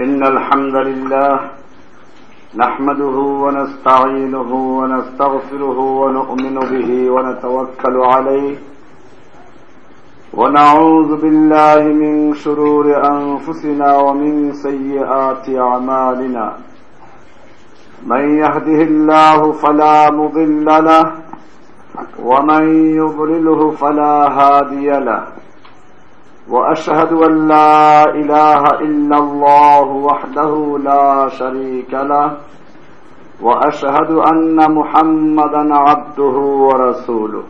إن الحمد لله نحمده ونستعينه ونستغفره ونؤمن به ونتوكل عليه ونعوذ بالله من شرور أنفسنا ومن سيئات أعمالنا من يهده الله فلا مضل له ومن يضلله فلا هادي له واشهد ان لا اله الا الله وحده لا شريك له واشهد ان محمدا عبده ورسوله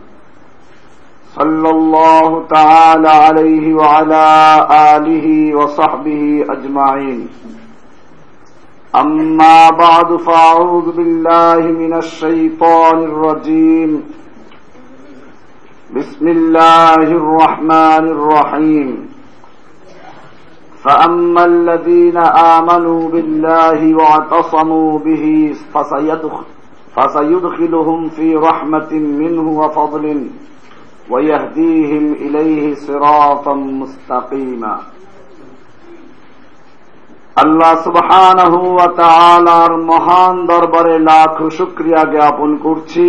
صلى الله تعالى عليه وعلى اله وصحبه اجمعين اما بعد فاعوذ بالله من الشيطان الرجيم. بسم الله الرحمن الرحيم فأما الذين آمنوا بالله واعتصموا به فسيدخل فسيدخلهم في رحمة منه وفضل ويهديهم إليه صراطا مستقيما আল্লাহ সুবহানাহু ওয়া তাআলার মহান দরবারে লাখ শুকরিয়া জ্ঞাপন করছি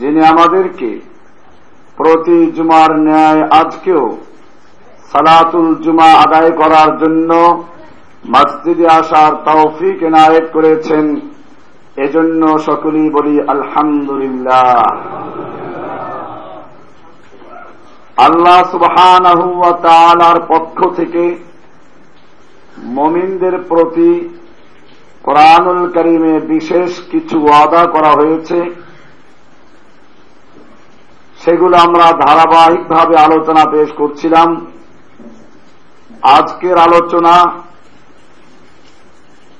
যিনি আমাদেরকে প্রতি জুমার ন্যায় আজকেও সালাতুল জুমা আদায় করার জন্য মসজিদে আসার তৌফিক এনায়েত করেছেন, এজন্য সকলেই বলি আলহামদুলিল্লাহ। আল্লাহ সুবহানার পক্ষ থেকে মমিনদের প্রতি কোরআনুল করিমে বিশেষ কিছু ওয়াদা করা হয়েছে। সেগুলো আমরা ধারাবাহিকভাবে আলোচনা পেশ করছিলাম। আজকের আলোচনা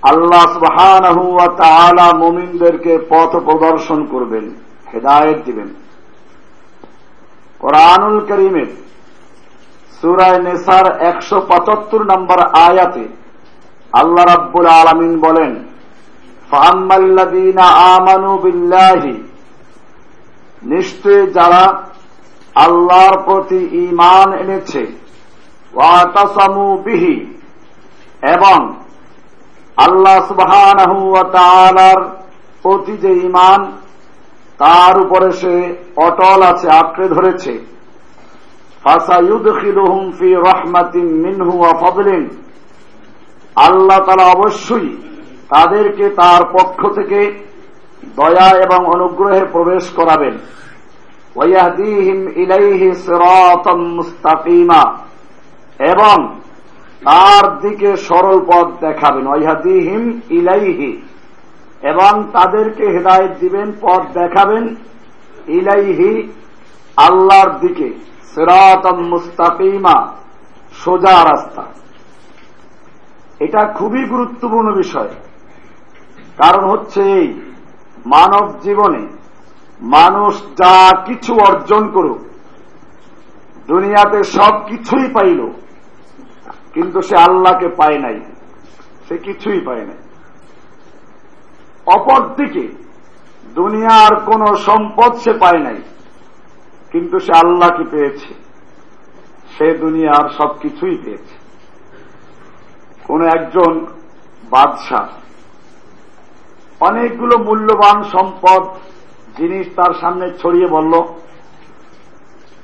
আল্লাহ সুবাহ মুমিনদেরকে পথ প্রদর্শন করবেন, হেদায়ত দিবেন। কোরআনুল করিমের সুরায় নেসার একশো পঁচাত্তর নম্বর আয়াতে আল্লাহ রাব্বুল আলমিন বলেন ফাহাম্মাল্লাদিনা আমানু বিল্লাহি নিশ্চয় যারা আল্লাহর প্রতি ইমান এনেছে বিহি, এবং আল্লাহ সুবাহার প্রতি যে ইমান তার উপরে সে অটল আছে, আঁকড়ে ধরেছে। মিনহু আল্লাহ তারা অবশ্যই তাদেরকে তার পক্ষ থেকে দয়া এবং অনুগ্রহে প্রবেশ করাবেন। ওয়াহদিহিম ইলাইহি সিরাতাম মুস্তাকিমা এবং তার দিকে সরল পথ দেখাবেন। ওয়াহদিহিম ইলাইহি এবং তাদেরকে হেদায়েত দিবেন, পথ দেখাবেন ইলাইহি আল্লাহর দিকে। সিরাতাম মুস্তাকিমা, সোজা রাস্তা। এটা খুবই গুরুত্বপূর্ণ বিষয়। কারণ হচ্ছে এই মানব জীবনে মানুষ যা কিছু অর্জন করুক, দুনিয়াতে সব কিছুই পাইল, কিন্তু সে আল্লাহকে পায় নাই, সে কিছুই পায় নাই। অপরদিকে, দুনিয়ার কোন সম্পদ সে পায় নাই, কিন্তু সে আল্লাহকে পেয়েছে, সে দুনিয়ার সব কিছুই পেয়েছে। কোন একজন বাদশাহ, অনেকগুলো মূল্যবান সম্পদ জিনিস তার সামনে ছড়িয়ে বলল,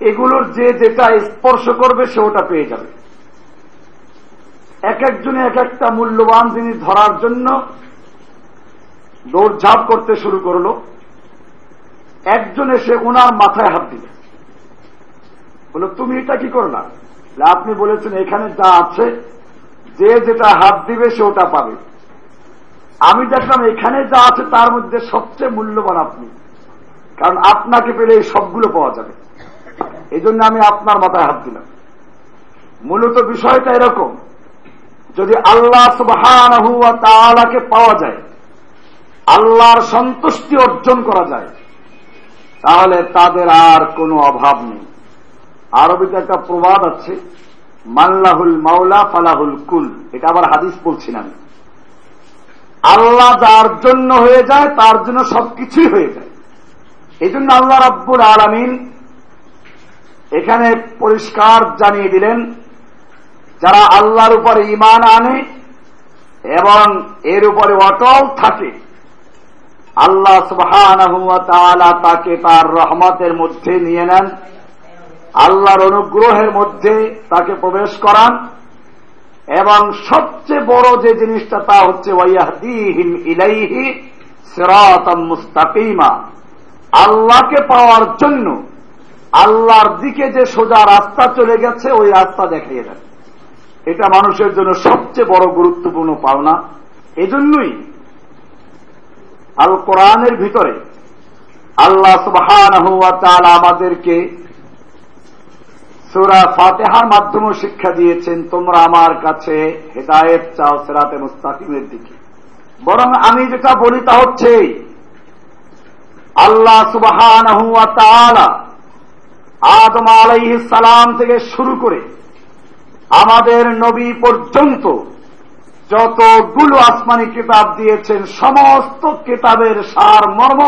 এগুলোর যে যেটা স্পর্শ করবে, সে ওটা পেয়ে যাবে। এক একজনে এক একটা মূল্যবান জিনিস ধরার জন্য দৌড়ঝাঁপ করতে শুরু করল। একজন এসে ওনার মাথায় হাত দিল। বলো তুমি এটা কি করো না আপনি বলেছেন, এখানে যা আছে, যে যেটা হাত দিবে, সে ওটা পাবে। আমি দেখলাম, এখানে যা আছে, তার মধ্যে সবচেয়ে মূল্যবান আপনি। কারণ আপনাকে পেলে এই সবগুলো পাওয়া যাবে। এই জন্য আমি আপনার মাথায় হাত দিলাম। মূলত বিষয়টা এরকম, যদি আল্লাহ সুবাহকে পাওয়া যায়, আল্লাহর সন্তুষ্টি অর্জন করা যায়, তাহলে তাদের আর কোনো অভাব নেই। আরবিতে একটা প্রবাদ আছে, মাল্লাহুল মাওলা ফালাহুল কুল। এটা আবার হাদিস বলছি না আল্লাহ যার জন্য হয়ে যায়, তার জন্য সবকিছুই হয়ে যায়। এই জন্য আল্লাহ রাব্বুল আলমিন এখানে পরিষ্কার জানিয়ে দিলেন, যারা আল্লাহর উপরে ইমান আনে এবং এর উপরে অটল থাকে, আল্লাহ সুবহান তাকে তার রহমতের মধ্যে নিয়ে নেন, আল্লাহর অনুগ্রহের মধ্যে তাকে প্রবেশ করান, এবং সবচেয়ে বড় যে জিনিসটা তা হচ্ছে, ওয়াইয়াহদিহিম ইলাইহি সিরাতাম মুস্তাকিমা। আল্লাহকে পাওয়ার জন্য আল্লাহর দিকে যে সোজা রাস্তা চলে গেছে, ওই রাস্তা দেখিয়ে দেন। এটা মানুষের জন্য সবচেয়ে বড় গুরুত্বপূর্ণ পাওনা। এজন্যই আল কোরআনের ভিতরে আল্লাহ সুবহান আমাদেরকে সুরা ফাতেহার মাধ্যমে শিক্ষা দিয়েছেন, তোমরা আমার কাছে হেদায়েত চাও সেরাতে মুস্তাকিমের দিকে। বরং আমি যেটা বলি তা হচ্ছে আল্লাহ সুবহান আদম আলাইহ সালাম থেকে শুরু করে আমাদের নবী পর্যন্ত যতগুলো আসমানি কিতাব দিয়েছেন, সমস্ত কিতাবের সার মর্ম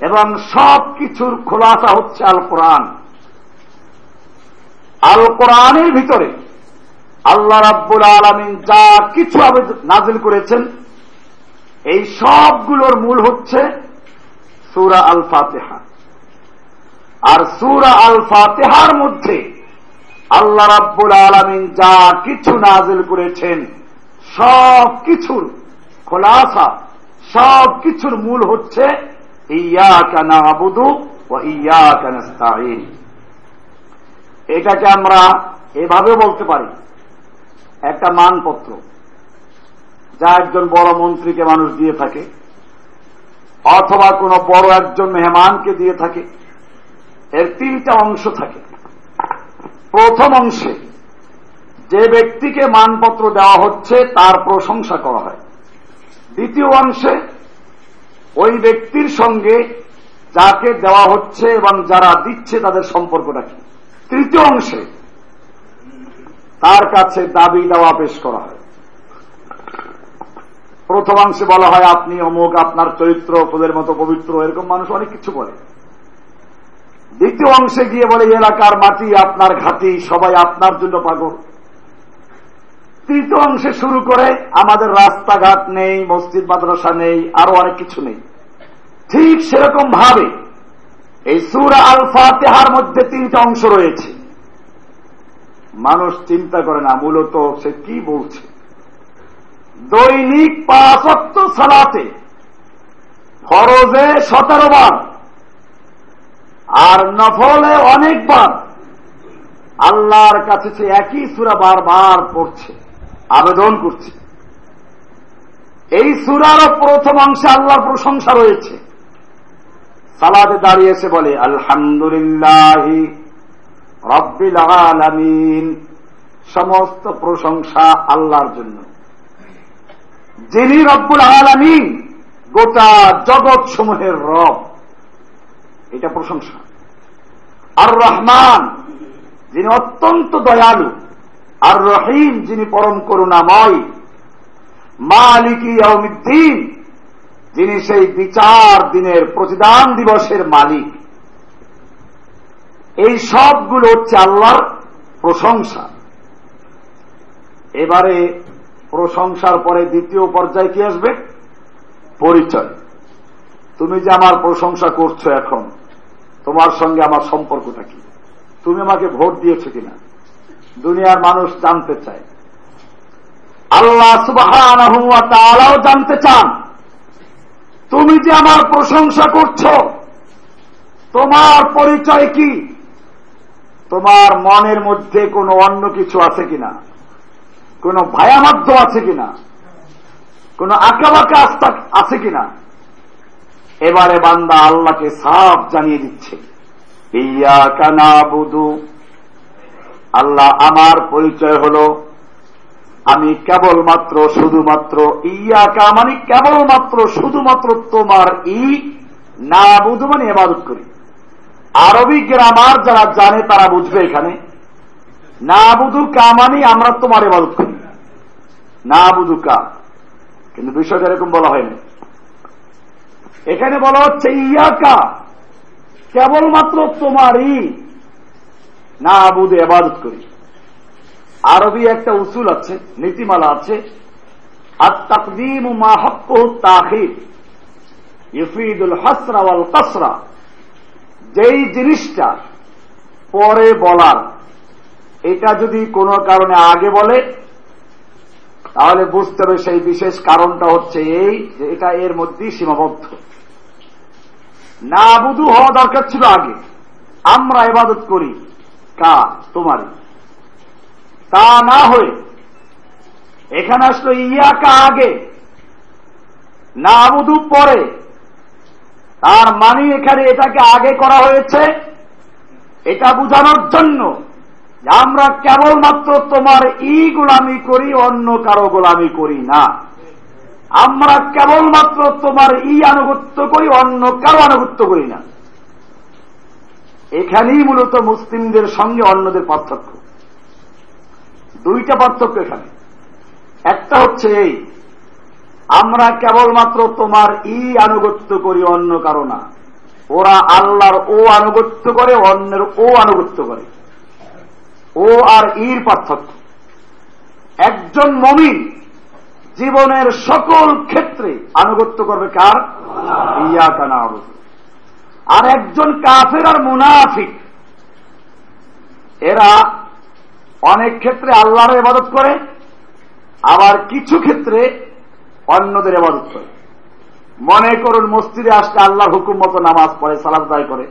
এবং সব কিছুর খোলাসা হচ্ছে আল কোরআন আল কোরআনের ভিতরে আল্লাহ রাব্বুল আলমিন যা কিছু নাজিল করেছেন, এই সবগুলোর মূল হচ্ছে সুরা আল ফাতেহা আর সুরা আল ফাতেহার মধ্যে আল্লাহ রাব্বুল আলমিন যা কিছু নাজিল করেছেন, সব কিছুর খোলাসা, সব কিছুর মূল হচ্ছে ইয়া কানা আবুদু ও ইয়া কানাস্তাইন এটাকে আমরা এভাবে বলতে পারি। একটা মানপত্র, যা একজন বড় মন্ত্রীকে মানুষ দিয়ে থাকে। অথবা কোন বড় একজন মেহমানকে দিয়ে থাকে। এর তিনটা অংশ থাকে। প্রথম অংশে যে ব্যক্তিকে মানপত্র দেওয়া হচ্ছে, তার প্রশংসা করা হয়। দ্বিতীয় অংশে ওই ব্যক্তির সঙ্গে যাকে দেওয়া হচ্ছে এবং যারা দিচ্ছে তাদের সম্পর্কটা কি তৃতীয় অংশে তার কাছে দাবি দেওয়া পেশ করা হয়। প্রথম অংশে বলা হয়, আপনি অমুক, আপনার চরিত্র ফুলের মতো পবিত্র, এরকম মানুষ অনেক কিছু বলে। দ্বিতীয় অংশে গিয়ে বলে এলাকার মাটি, আপনার ঘাটি, সবাই আপনার জন্য পাগল। তৃতীয় অংশে শুরু করে, আমাদের রাস্তাঘাট নেই, মসজিদ, মাদ্রাসা নেই, আরও অনেক কিছু নেই। ঠিক সেরকম ভাবে এই সুরা আল ফাতেহার মধ্যে তিনটা অংশ রয়েছে। মানুষ চিন্তা করে না, মূলত সে কি বলছে? দৈনিক পাঁচত্ব সালাতে ফরজে সতেরো বার আর নফলে অনেকবার আল্লাহর কাছে সে একই সুরা বারবার পড়ছে, আবেদন করছে। এই সুরারও প্রথম অংশে আল্লাহর প্রশংসা রয়েছে। সালাদে দাঁড়িয়ে এসে বলে, আলহামদুলিল্লাহ রব্বিল আলামিন। সমস্ত প্রশংসা আল্লাহর জন্য। যিনি রব্বুল আলামিন, গোটা জগৎ সমূহের রব। এটা প্রশংসা। আর রহমান যিনি অত্যন্ত দয়ালু। আর রহিম যিনি পরম করুণাময়। মালিকি আউমিদ্দিন যিনি সেই বিচার দিনের প্রতিদান দিবসের মালিক। এই সবগুলো হচ্ছে আল্লাহর প্রশংসা। এবারে প্রশংসার পরে দ্বিতীয় পর্যায়ে কি আসবে? পরিচয়। তুমি যে আমার প্রশংসা করছ এখন, তোমার সঙ্গে আমার সম্পর্কটা কি? তুমি আমাকে ভোট দিয়েছ কিনা? দুনিয়ার মানুষ জানতে চায়। আল্লাহ সুবাহ জানতে চান। তুমি যে আমার প্রশংসা করছ, তোমার পরিচয় কি? তোমার মনের মধ্যে কোনো অন্য কিছু আছে কিনা? কোন ভায়ামাধ্য আছে কিনা? কোন আঁকাবাঁকা আস্থা আছে কিনা? এবারে বান্দা আল্লাহকে সাফ জানিয়ে দিচ্ছে। ইয়া কানা বুধু আল্লাহ আমার পরিচয় হল, আমি কেবলমাত্র, শুধুমাত্র ইয়াকা মানে কেবলমাত্র, শুধুমাত্র তোমার ই না বুধু মানে এবাদত করি। আরবি গ্রামার যারা জানে তারা বুঝবে এখানে। না বুধু কামানি আমরা তোমার এবাদত করি। না বুধু কা কিন্তু বিষয়টা এরকম বলা হয়নি। এখানে বলা হচ্ছে, ইয়াকা, কেবলমাত্র তোমারই না বুধে এবাদত করি। আরবি একটা উসুল আছে, নীতিমালা আছে আর তাকদিম মা তাহির ইফিদুল হাসরা ওয়াল কাসরা। যেই জিনিসটা পরে বলার, এটা যদি কোনো কারণে আগে বলে তাহলে বুঝতে হবে সেই বিশেষ কারণটা হচ্ছে এই যে এটা এর মধ্যেই সীমাবদ্ধ। না বুধু হওয়া দরকার ছিল আগে। আমরা এবাদত করি। কা, তোমারই। তা না হয়ে এখানে আসলো ইয়াকা আগে। না বুধু পরে। তার মানে এখানে এটাকে আগে করা হয়েছে। এটা বুঝানোর জন্য আমরা কেবলমাত্র তোমার ই গোলামি করি, অন্য কারও গোলামি করি না। আমরা কেবলমাত্র তোমার ই আনুগত্য করি, অন্য কারও আনুগত্য করি না। এখানেই মূলত মুসলিমদের সঙ্গে অন্যদের পার্থক্য। দুইটা পার্থক্য এখানে। একটা হচ্ছে এই, আমরা কেবলমাত্র তোমার ই আনুগত্য করি, অন্য কারও না। ওরা আল্লাহর ও আনুগত্য করে, অন্যের ও আনুগত্য করে। ও আর ইর পার্থক্য। একজন মমিন জীবনের সকল ক্ষেত্রে আনুগত্য করবে কার? ইয়া কানা আর একজন কাফের আর মুনাফিক, এরা অনেক ক্ষেত্রে আল্লাহর ইবাদত করে, আবার কিছু ক্ষেত্রে অন্যদের ইবাদত করে। মনে করুন, মসজিদে আসলে আল্লাহর হুকুম মতো নামাজ পড়ে সালাদ দায় করে,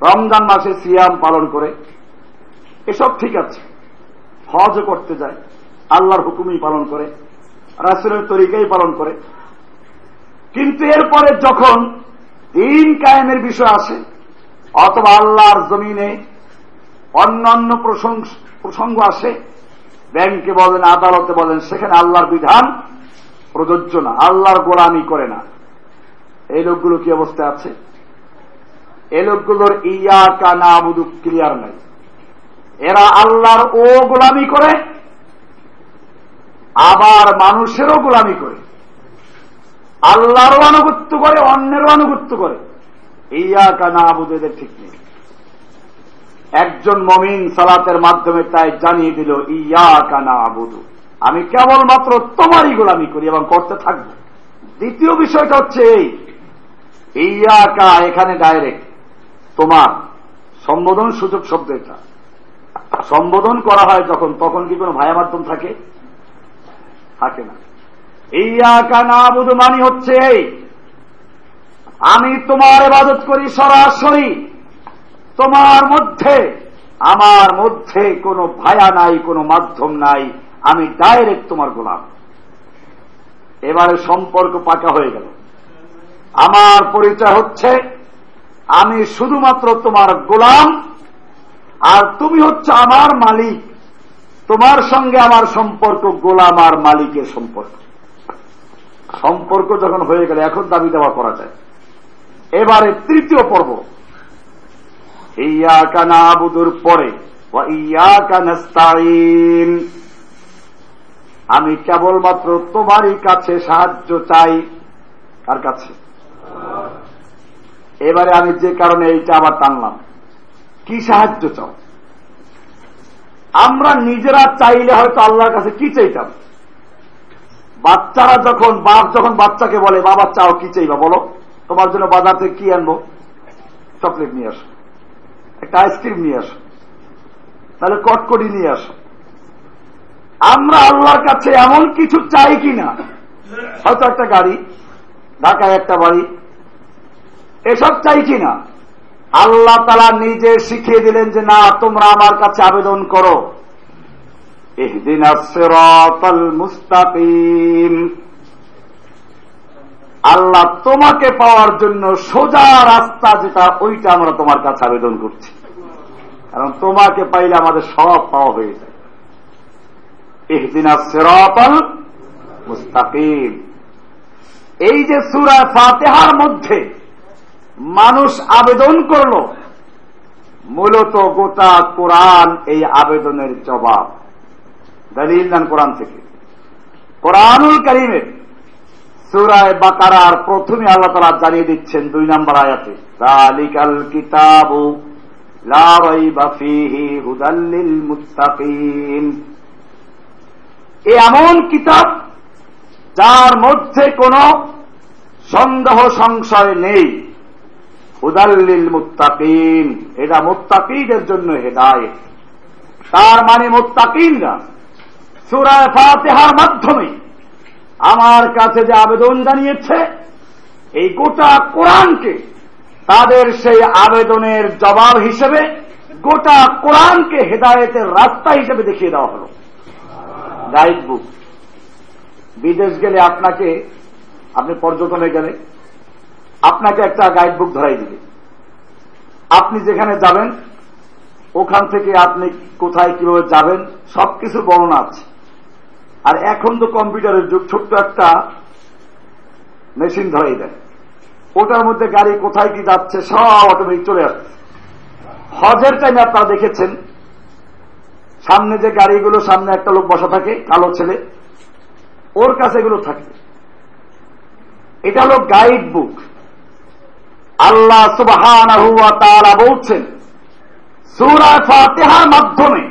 রমজান মাসে সিয়াম পালন করে এসব ঠিক আছে। হজ করতে যায়। আল্লাহর হুকুমই পালন করে। রাসুলের তরিকাই পালন করে। কিন্তু এরপরে যখন দিন কায়েমের বিষয় আসে, অথবা আল্লাহর জমিনে অন্য অন্য প্রসঙ্গ আসে, ব্যাংকে বলেন, আদালতে বলেন, সেখানে আল্লাহর বিধান প্রযোজ্য না, আল্লাহর গোলামি করে না। এই লোকগুলো কি অবস্থা আছে? এই লোকগুলোর ইয়া কানা আবুদু ক্লিয়ার নাই। এরা আল্লাহর ও গোলামি করে, আবার মানুষেরও গোলামি করে। আল্লাহরও আনুগত্য করে, অন্যেরও আনুগত্য করে। ইয়া কানা আবুদের ঠিক নেই। একজন মমিন সালাতের মাধ্যমে তাই জানিয়ে দিল ইয়া কানা আবুদু আমি কেবলমাত্র তোমারই গোলামি করি এবং করতে থাকব। দ্বিতীয় বিষয়টা হচ্ছে এই ইয়া কা এখানে ডাইরেক্ট তোমার সম্বোধন সুযোগ শব্দ এটা। সম্বোধন করা হয় যখন, তখন কি কোনো ভায়া মাধ্যম থাকে? থাকে না। ইয়া কানা আবুদু মানি হচ্ছে এই, আমি তোমার এবাদত করি সরাসরি। তোমার মধ্যে, আমার মধ্যে কোনো ভায়া নাই, কোনো মাধ্যম নাই, আমি ডাইরেক্ট তোমার গোলাম। এবারে সম্পর্ক পাকা হয়ে গেল। আমার পরিচয় হচ্ছে, আমি শুধুমাত্র তোমার গোলাম আর তুমি হচ্ছে আমার মালিক। তোমার সঙ্গে আমার সম্পর্ক গোলাম আর মালিকের সম্পর্ক। সম্পর্ক যখন হয়ে গেলে, এখন দাবি দেওয়া করা যায়। এবারে তৃতীয় পর্ব। ইয়া কানা আবুদুর পরে ইয়া কানাস্তাইন আমি কেবলমাত্র তোমারই কাছে সাহায্য চাই। কার কাছে? এবারে আমি যে কারণে এইটা আবার টানলাম। কি সাহায্য চাও? আমরা নিজেরা চাইলে হয়তো আল্লাহর কাছে কি চাইতাম? বাচ্চারা যখন, বাপ যখন বাচ্চাকে বলে, বাবা, চাও কি চাইবা বলো? তোমার জন্য বাজার থেকে কি আনব? চকলেট নিয়ে আসো। একটা আইসক্রিম নিয়ে আসো। তাহলে কটকটি নিয়ে আসো। আমরা আল্লাহর কাছে এমন কিছু চাই কিনা? হয়তো একটা গাড়ি, ঢাকায় একটা বাড়ি। এসব চাই কিনা? আল্লাহ তালা নিজে শিখিয়ে দিলেন যে না, তোমরা আমার কাছে আবেদন করো। এহদিন মুস্তাকিম। আল্লাহ তোমাকে পাওয়ার জন্য সোজা রাস্তা যেটা, ওইটা আমরা তোমার কাছে আবেদন করছি। কারণ তোমাকে পাইলে আমাদের সব পাওয়া হয়ে যায়। ইহদিনা সেরাতল মুস্তাকিম। এই যে সুরা ফাতেহার মধ্যে মানুষ আবেদন করল। মূলত গোটা কোরআন এই আবেদনের জবাব। দলিল দান কোরআন থেকে। কোরআনুল করিমের সুরায় বাকারার প্রথমে আল্লাহ তালা জানিয়ে দিচ্ছেন দুই নম্বর আয়াতে তালিকাল কিতাবু এমন কিতাব যার মধ্যে কোন সন্দেহ, সংশয় নেই। হুদাল্লিল মুত্তাকিন। এটা মুত্তাকিদের জন্য হেদায় তার মানে মুত্তাকিনরা। সুরায় ফাতেহার মাধ্যমে আমার কাছে যে আবেদন জানিয়েছে, এই গোটা কোরআনকে তাদের সেই আবেদনের জবাব হিসেবে গোটা কোরআনকে হেদায়েতের রাস্তা হিসেবে দেখিয়ে দেওয়া হল। Guide book. বিদেশ গেলে আপনাকে, আপনি পর্যটনে গেলে আপনাকে একটা গাইড বুক ধরাই দিবে। আপনি যেখানে যাবেন, ওখান থেকে আপনি কোথায় কীভাবে যাবেন, সবকিছু বর্ণনা আছে। আর এখন তো কম্পিউটারের যুগ, ছোট্ট একটা মেশিন ধরাই দেয়। ওটার মধ্যে গাড়ি কোথায় কি যাচ্ছে, সব অটোমেটিক চলে আসছে। হজের টাইমে আপনারা দেখেছেন, সামনে যে গাড়িগুলো, সামনে একটা লোক বসা থাকে, কালো ছেলে। ওর কাছে এগুলো থাকে। এটা হলো গাইড বুক আল্লাহ সুবাহ বলছেন, সুরা ফাতেহার মাধ্যমে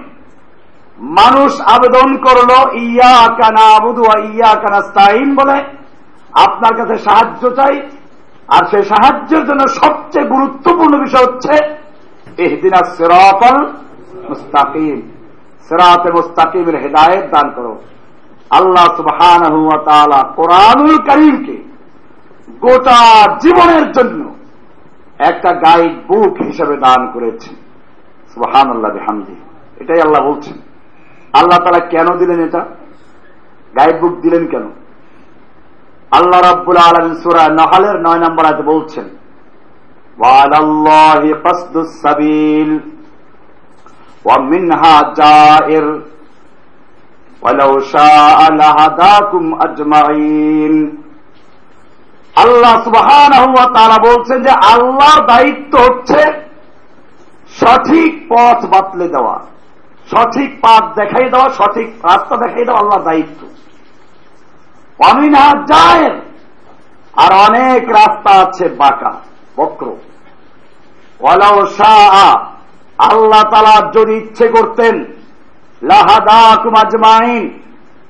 মানুষ আবেদন করল ইয়া কানা আবুদু ইয়া কানা স্তাইন বলে। আপনার কাছে সাহায্য চাই, আর সেই সাহায্যের জন্য সবচেয়ে গুরুত্বপূর্ণ বিষয় হচ্ছে এহদিনা সেরাতল মুস্তাকিম সেরাতে মুস্তাকিমের হেদায়ত দান করো। আল্লাহ সুবহান কোরআনুল করিমকে গোটা জীবনের জন্য একটা গাইড বুক হিসেবে দান করেছেন সুবহান আল্লাহ হামদি এটাই আল্লাহ বলছেন আল্লাহ তারা কেন দিলেন এটা গাইড বুক দিলেন কেন আল্লাহ রাব্বুল আলমিন সুরা নহালের নয় নম্বর আজ বলছেন সাবিল ومنها جائر ولو شاء لهداكم أجمعين আল্লাহ সুবহান বলছেন যে আল্লাহর দায়িত্ব হচ্ছে সঠিক পথ বাতলে দেওয়া, সঠিক পথ দেখাই দেওয়া, সঠিক রাস্তা দেখাই দেওয়া আল্লাহর দায়িত্ব। অমিনহা যায় আর অনেক রাস্তা আছে বাঁকা, বক্র। ওয়ালাও শাহ আল্লাহ তালা যদি ইচ্ছে করতেন লাহাদা কুমাজমাইন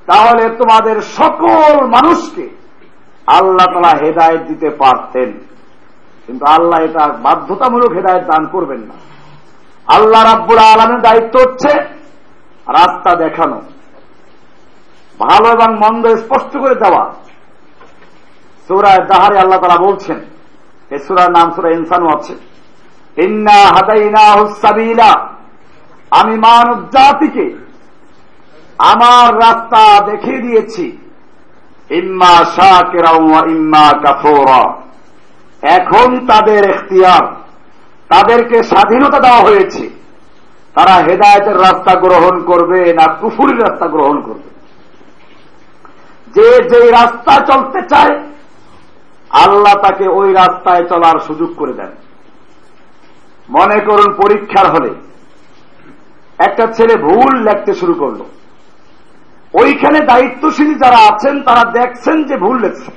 তাহলে তোমাদের সকল মানুষকে আল্লাহ তালা হেদায়ত দিতে পারতেন। কিন্তু আল্লাহ এটা বাধ্যতামূলক হেদায়ত দান করবেন না। আল্লাহ রাব্বুল আলমের দায়িত্ব হচ্ছে রাস্তা দেখানো। ভালো এবং মন্দ স্পষ্ট করে দেওয়া। সুরায় দাহারে আল্লাহ তারা বলছেন, এ সুরার নাম সুরা ইনসানও আছে। ইন্না হাদাইনা হুসাবিলা আমি মানব জাতিকে আমার রাস্তা দেখিয়ে দিয়েছি। ইম্মা শাকেরা ইম্মা কাফোরা। এখন তাদের এখতিয়ার, তাদেরকে স্বাধীনতা দেওয়া হয়েছে। তারা হেদায়তের রাস্তা গ্রহণ করবে না কুফুরির রাস্তা গ্রহণ করবে। যে যে রাস্তা চলতে চায়, আল্লাহ তাকে ওই রাস্তায় চলার সুযোগ করে দেন। মনে করুন পরীক্ষার হলে একটা ছেলে ভুল লেখতে শুরু করল। ওইখানে দায়িত্বশীল যারা আছেন, তারা দেখছেন যে ভুল লেখছে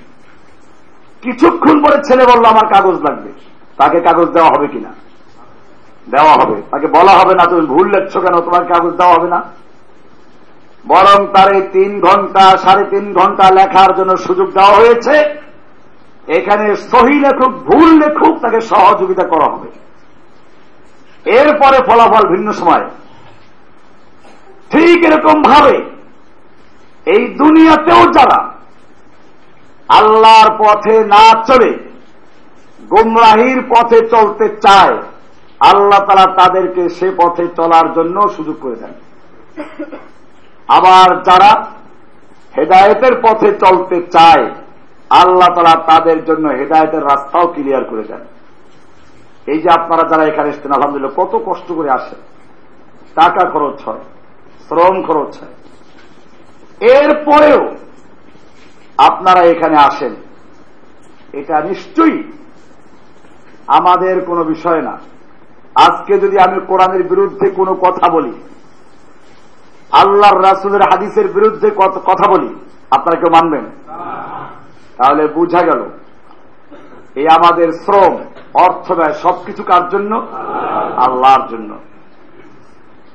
কিছুক্ষণ পরে ছেলে বলল, আমার কাগজ লাগবে। তাকে কাগজ দেওয়া হবে কিনা? দেওয়া হবে। তাকে বলা হবে না। তুমি ভুল লেখছো কেন? তোমার কাগজ দেওয়া হবে না? বরং তার এই তিন ঘণ্টা, সাড়ে তিন ঘণ্টা লেখার জন্য সুযোগ দেওয়া হয়েছে। এখানে সহি লেখুক, ভুল লেখুক, তাকে সহযোগিতা করা হবে। এরপরে ফলাফল ভিন্ন সময়। ঠিক এরকম ভাবে এই দুনিয়াতেও যারা আল্লাহর পথে না চলে, গুমরাহির পথে চলতে চায়, আল্লাহ তারা তাদেরকে সে পথে চলার জন্য সুযোগ করে দেন। আবার যারা হেদায়তের পথে চলতে চায়, আল্লাহ তারা তাদের জন্য হেদায়তের রাস্তাও ক্লিয়ার করে দেন। এই যে আপনারা যারা এখানে এসছেন, আলহামদুলিল্লাহ, কত কষ্ট করে আসেন। টাকা খরচ হয়, শ্রম খরচ হয়। এরপরেও আপনারা এখানে আসেন। এটা নিশ্চয়ই আমাদের কোনো বিষয় না। আজকে যদি আমি কোরআনের বিরুদ্ধে কোনো কথা বলি, আল্লাহর রাসুলের হাদিসের বিরুদ্ধে কথা বলি, আপনারা কেউ মানবেন? তাহলে বুঝা গেল এই আমাদের শ্রম, অর্থ ব্যয় সবকিছু কার জন্য? আল্লাহর জন্য।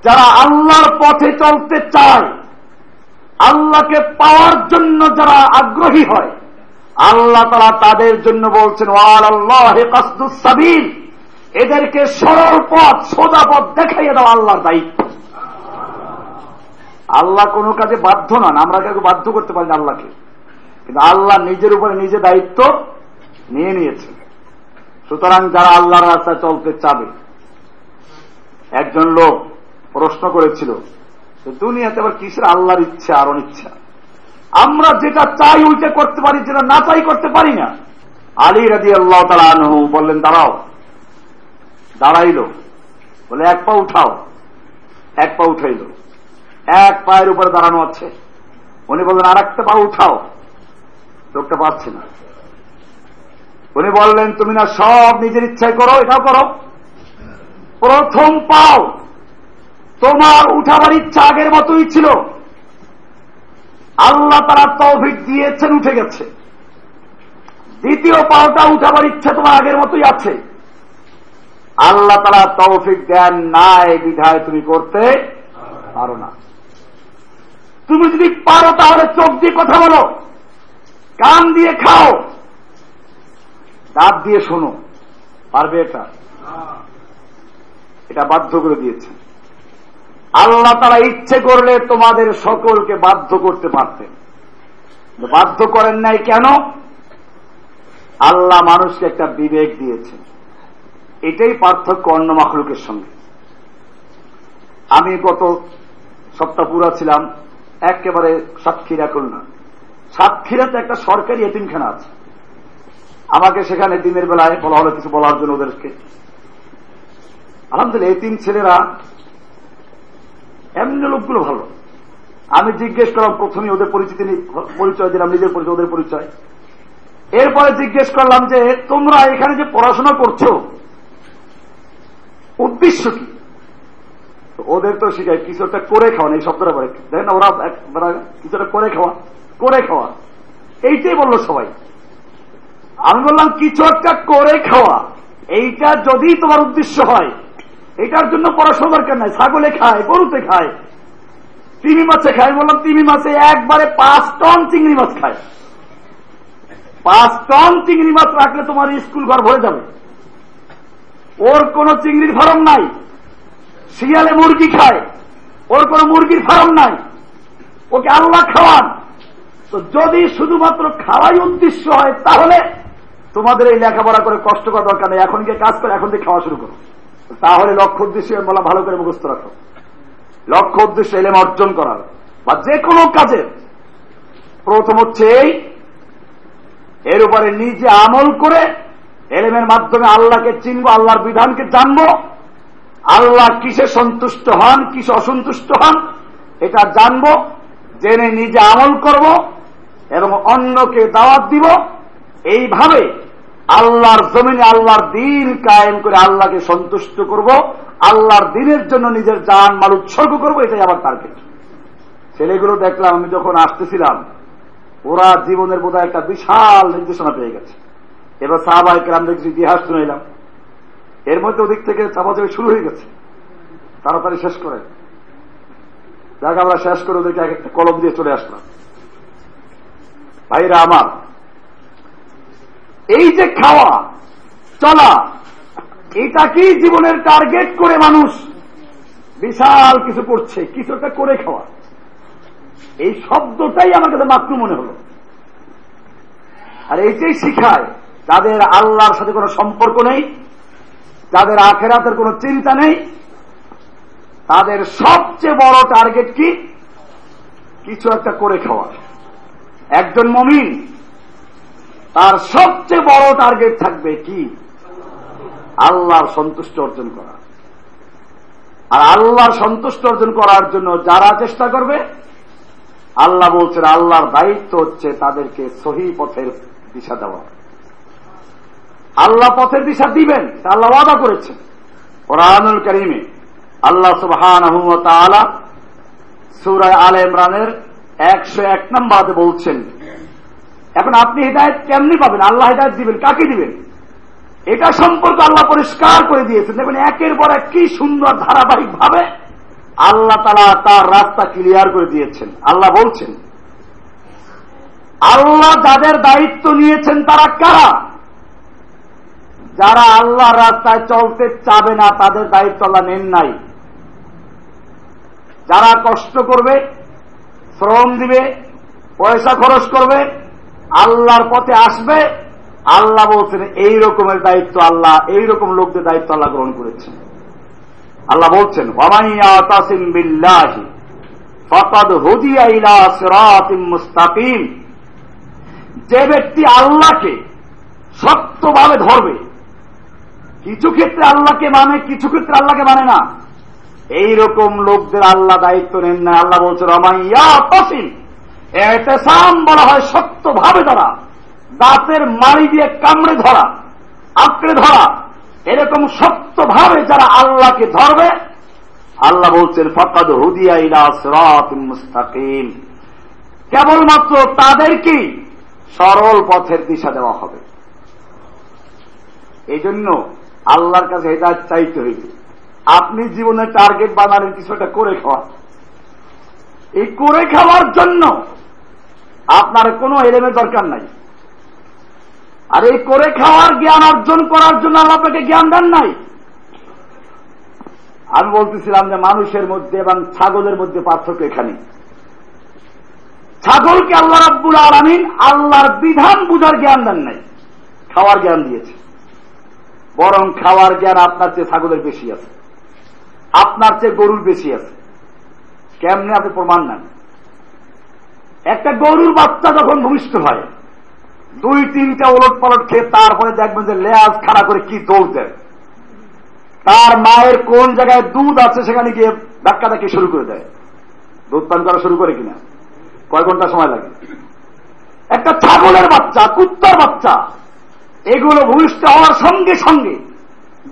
যারা আল্লাহর পথে চলতে চায় আল্লাহকে পাওয়ার জন্য যারা আগ্রহী হয়, আল্লাহ তারা তাদের জন্য বলছেন সাবিল। এদেরকে সরল পথ, সোজা পথ দেখাইয়ে দাও আল্লাহর দায়িত্ব। আল্লাহ কোনো কাজে বাধ্য নন, আমরা কাউকে বাধ্য করতে পারি আল্লাহকে। কিন্তু আল্লাহ নিজের উপরে নিজে দায়িত্ব নিয়ে নিয়েছে সুতরাং যারা আল্লাহর রাস্তায় চলতে চাবে, একজন লোক প্রশ্ন করেছিল দুনিয়াতে আবার কিসের আল্লাহর ইচ্ছা আর অনিচ্ছা? আমরা যেটা চাই ওইটা করতে পারি, যেটা না চাই করতে পারি না। আলী রাজি আল্লাহ তালা বললেন, দাঁড়াও। দাঁড়াইল। বলে, এক পা উঠাও। এক পা উঠাইল। এক পায়ের উপরে দাঁড়ানো আছে। উনি বললেন আর একটা পা উঠাও। লোকটা পাচ্ছে না। উনি বললেন, তুমি না সব নিজের ইচ্ছায় করো, এটাও করো। প্রথম পাও তোমার উঠাবার ইচ্ছা আগের মতোই ছিল। আল্লাহ তারা তৌফিক দিয়েছেন, উঠে গেছে। দ্বিতীয় পাওটা উঠাবার ইচ্ছা তোমার আগের মতোই আছে। আল্লাহ তারা তৌফিক দেন নাই বিধায় তুমি করতে পারো না। তুমি যদি পারো তাহলে চোখ দিয়ে কথা বলো, কান দিয়ে খাও, দাঁত দিয়ে শোনো। পারবে এটা? এটা বাধ্য করে দিয়েছে আল্লাহ তারা ইচ্ছে করলে তোমাদের সকলকে বাধ্য করতে পারতেন। বাধ্য করেন নাই কেন? আল্লাহ মানুষকে একটা বিবেক দিয়েছে এটাই পার্থক্য অন্য মাখলুকের সঙ্গে। আমি গত সপ্তাহ পুরা ছিলাম, একেবারে সাতক্ষীরা খুলনা। সাতক্ষীরাতে একটা সরকারি এতিমখানা আছে। আমাকে সেখানে দিনের বেলায় বলা হলো কিছু বলার জন্য ওদেরকে। আলহামদুলিল্লাহ, এতিম ছেলেরা এমনি লোকগুলো ভালো। আমি জিজ্ঞেস করলাম প্রথমে ওদের পরিচিতি পরিচয় দিলাম, নিজের পরিচয়, ওদের পরিচয়। এরপরে জিজ্ঞেস করলাম যে, তোমরা এখানে যে পড়াশোনা করছ, উদ্দেশ্য কি? ওদের তো শিখায়, কিছু একটা করে খাওয়া এই শব্দটা বলে। দেখেন না, ওরা কিছু একটা করে খাওয়া করে খাওয়া। এইটাই বলল সবাই। আমি বললাম, কিছু একটা করে খাওয়া। এইটা যদি তোমার উদ্দেশ্য হয় এটার জন্য পড়াশোনা দরকার নাই। ছাগলে খায়, গরুতে খায়। তিমি মাছে খায়, বললাম তিমি মাছে একবারে পাঁচ টন চিংড়ি মাছ খায়। পাঁচ টন চিংড়ি মাছ রাখলে তোমার স্কুল ঘর ভরে যাবে। ওর কোন চিংড়ির ফার্ম নাই। শিয়ালে মুরগি খায়। ওর কোন মুরগির ফার্ম নাই। ওকে আল্লাহ খাওয়ান। তো যদি শুধুমাত্র খাওয়াই উদ্দেশ্য হয়, তাহলে তোমাদের এই লেখাপড়া করে কষ্ট করা দরকার নেই। এখন গিয়ে কাজ করে, এখন দিয়ে খাওয়া শুরু করো। তাহলে লক্ষ্য উদ্দেশ্য বলা ভালো করে মুখস্থ রাখো। লক্ষ্য উদ্দেশ্য এলেম অর্জন করার বা যে কোনো কাজের। প্রথম হচ্ছে এই, এর উপরে নিজে আমল করে এলেমের মাধ্যমে আল্লাহকে চিনব, আল্লাহর বিধানকে জানব। আল্লাহ কিসে সন্তুষ্ট হন, কিসে অসন্তুষ্ট হন, এটা জানব, জেনে নিজে আমল করব এবং অন্যকে দাওয়াত দিব। এইভাবে আল্লাহর জমিনে আল্লাহর দিন কায়েম করে আল্লাহকে সন্তুষ্ট করব, আল্লাহর দিনের জন্য নিজের যান মাল উৎসর্গ করব, এটাই আমার টার্গেট ছেলেগুলো দেখলাম, আমি যখন আসতেছিলাম, ওরা জীবনের বোধহয় একটা বিশাল নির্দেশনা পেয়ে গেছে। এবার সাহাবাহিক রাম দেখছি, ইতিহাস শুনাইলাম এর মধ্যে ওদিক থেকে চাপাচাপি শুরু হয়ে গেছে। তাড়াতাড়ি শেষ করে যাক, আমরা শেষ করে ওদেরকে এক একটা কলম দিয়ে চলে আসলাম। ভাইরা আমার এই যে খাওয়া, চলা, এটা কি জীবনের টার্গেট করে মানুষ? বিশাল কিছু করছে কিছু একটা করে খাওয়া। এই শব্দটাই আমার কাছে মাত্র মনে হলো। আর এইটাই শিখায় যাদের আল্লাহর সাথে কোনো সম্পর্ক নেই, যাদের আখেরাতের কোনো চিন্তা নেই, তাদের সবচেয়ে বড় টার্গেট কি? কিছু একটা করে খাওয়া। একজন মমিন তার সবচেয়ে বড় টার্গেট থাকবে কি? আল্লাহর সন্তুষ্ট অর্জন করা। আর আল্লাহর সন্তুষ্ট অর্জন করার জন্য যারা চেষ্টা করবে, আল্লাহ বলছেন, আল্লাহর দায়িত্ব হচ্ছে তাদেরকে সহি পথের দিশা দেওয়া। আল্লাহ পথের দিশা দিবেন আল্লাহ ওয়াদা করেছেন। কোরআনুল করিমে আল্লাহ সুবহান সুরায় আল ইমরানের একশো এক নম্বর বলছেন এখন আপনি হৃদায়ত কেমনি পাবেন? আল্লাহ হৃদায়ত দিবেন, কাকে দিবেন? এটা সম্পর্কে আল্লাহ পরিষ্কার করে দিয়েছেন। দেখুন, একের পর এক কি সুন্দর ধারাবাহিক ভাবে আল্লাহ তালা তার রাস্তা ক্লিয়ার করে দিয়েছেন। আল্লাহ বলছেন, আল্লাহ যাদের দায়িত্ব নিয়েছেন তারা কারা? যারা আল্লাহ রাস্তায় চলতে চাবে না, তাদের দায়িত্ব আল্লাহ নেন নাই। যারা কষ্ট করবে, শ্রম দিবে, পয়সা খরচ করবে আল্লাহর পথে আসবে, আল্লাহ বলছেন, এই রকমের দায়িত্ব আল্লাহ, এই রকম লোকদের দায়িত্ব আল্লাহ গ্রহণ করেছেন। আল্লাহ বলছেন যে ব্যক্তি আল্লাহকে শক্তভাবে ধরবে, কিছু ক্ষেত্রে আল্লাহকে মানে কিছু ক্ষেত্রে আল্লাহকে মানে না। এইরকম লোকদের আল্লাহ দায়িত্ব নেন না। আল্লাহ বলছেন রমাইয়া তসিম এতেসাম বলা হয় শক্তভাবে ধরা। দাঁতের মাড়ি দিয়ে কামড়ে ধরা, আঁকড়ে ধরা। এরকম শক্তভাবে যারা আল্লাহকে ধরবে, আল্লাহ বলছেন, ফকাদ হুদিয়া ইলা সিরাত কেবলমাত্র তাদেরকেই সরল পথের দিশা দেওয়া হবে। এই জন্য আল্লাহর কাছে এটা চাইতে হইবে। আপনি জীবনে টার্গেট বানালেন কিছু করে খাওয়া। এই করে খাওয়ার জন্য আপনার কোনো এলেমের দরকার নাই। আর এই করে খাওয়ার জ্ঞান অর্জন করার জন্য আপনাকে জ্ঞান দেন নাই। আমি বলতেছিলাম যে মানুষের মধ্যে এবং ছাগলের মধ্যে পার্থক্য এখানে। ছাগলকে আল্লাহ রাব্বুল আলমিন আল্লাহর বিধান বুঝার জ্ঞান দেন নাই, খাওয়ার জ্ঞান দিয়েছে। বরং খাওয়ার জ্ঞান আপনার চেয়ে ছাগলের বেশি আছে, আপনার চেয়ে গরুর বেশি আছে। কেমনে আপনি প্রমাণ নেন? একটা গরুর বাচ্চা যখন ভূমিষ্ঠ হয়, দুই, তিনটা ওলট পালট খেয়ে তারপরে দেখবেন যে লেয়াজ খাড়া করে কি দৌড় দেয় তার মায়ের কোন জায়গায় দুধ আছে সেখানে গিয়ে ধাক্কা ধাক্কি শুরু করে দেয়। দুধ পান করা শুরু করে কিনা? কয় ঘণ্টা সময় লাগে? একটা ছাগলের বাচ্চা, কুত্তার বাচ্চা, এগুলো ভূমিষ্ঠ হওয়ার সঙ্গে সঙ্গে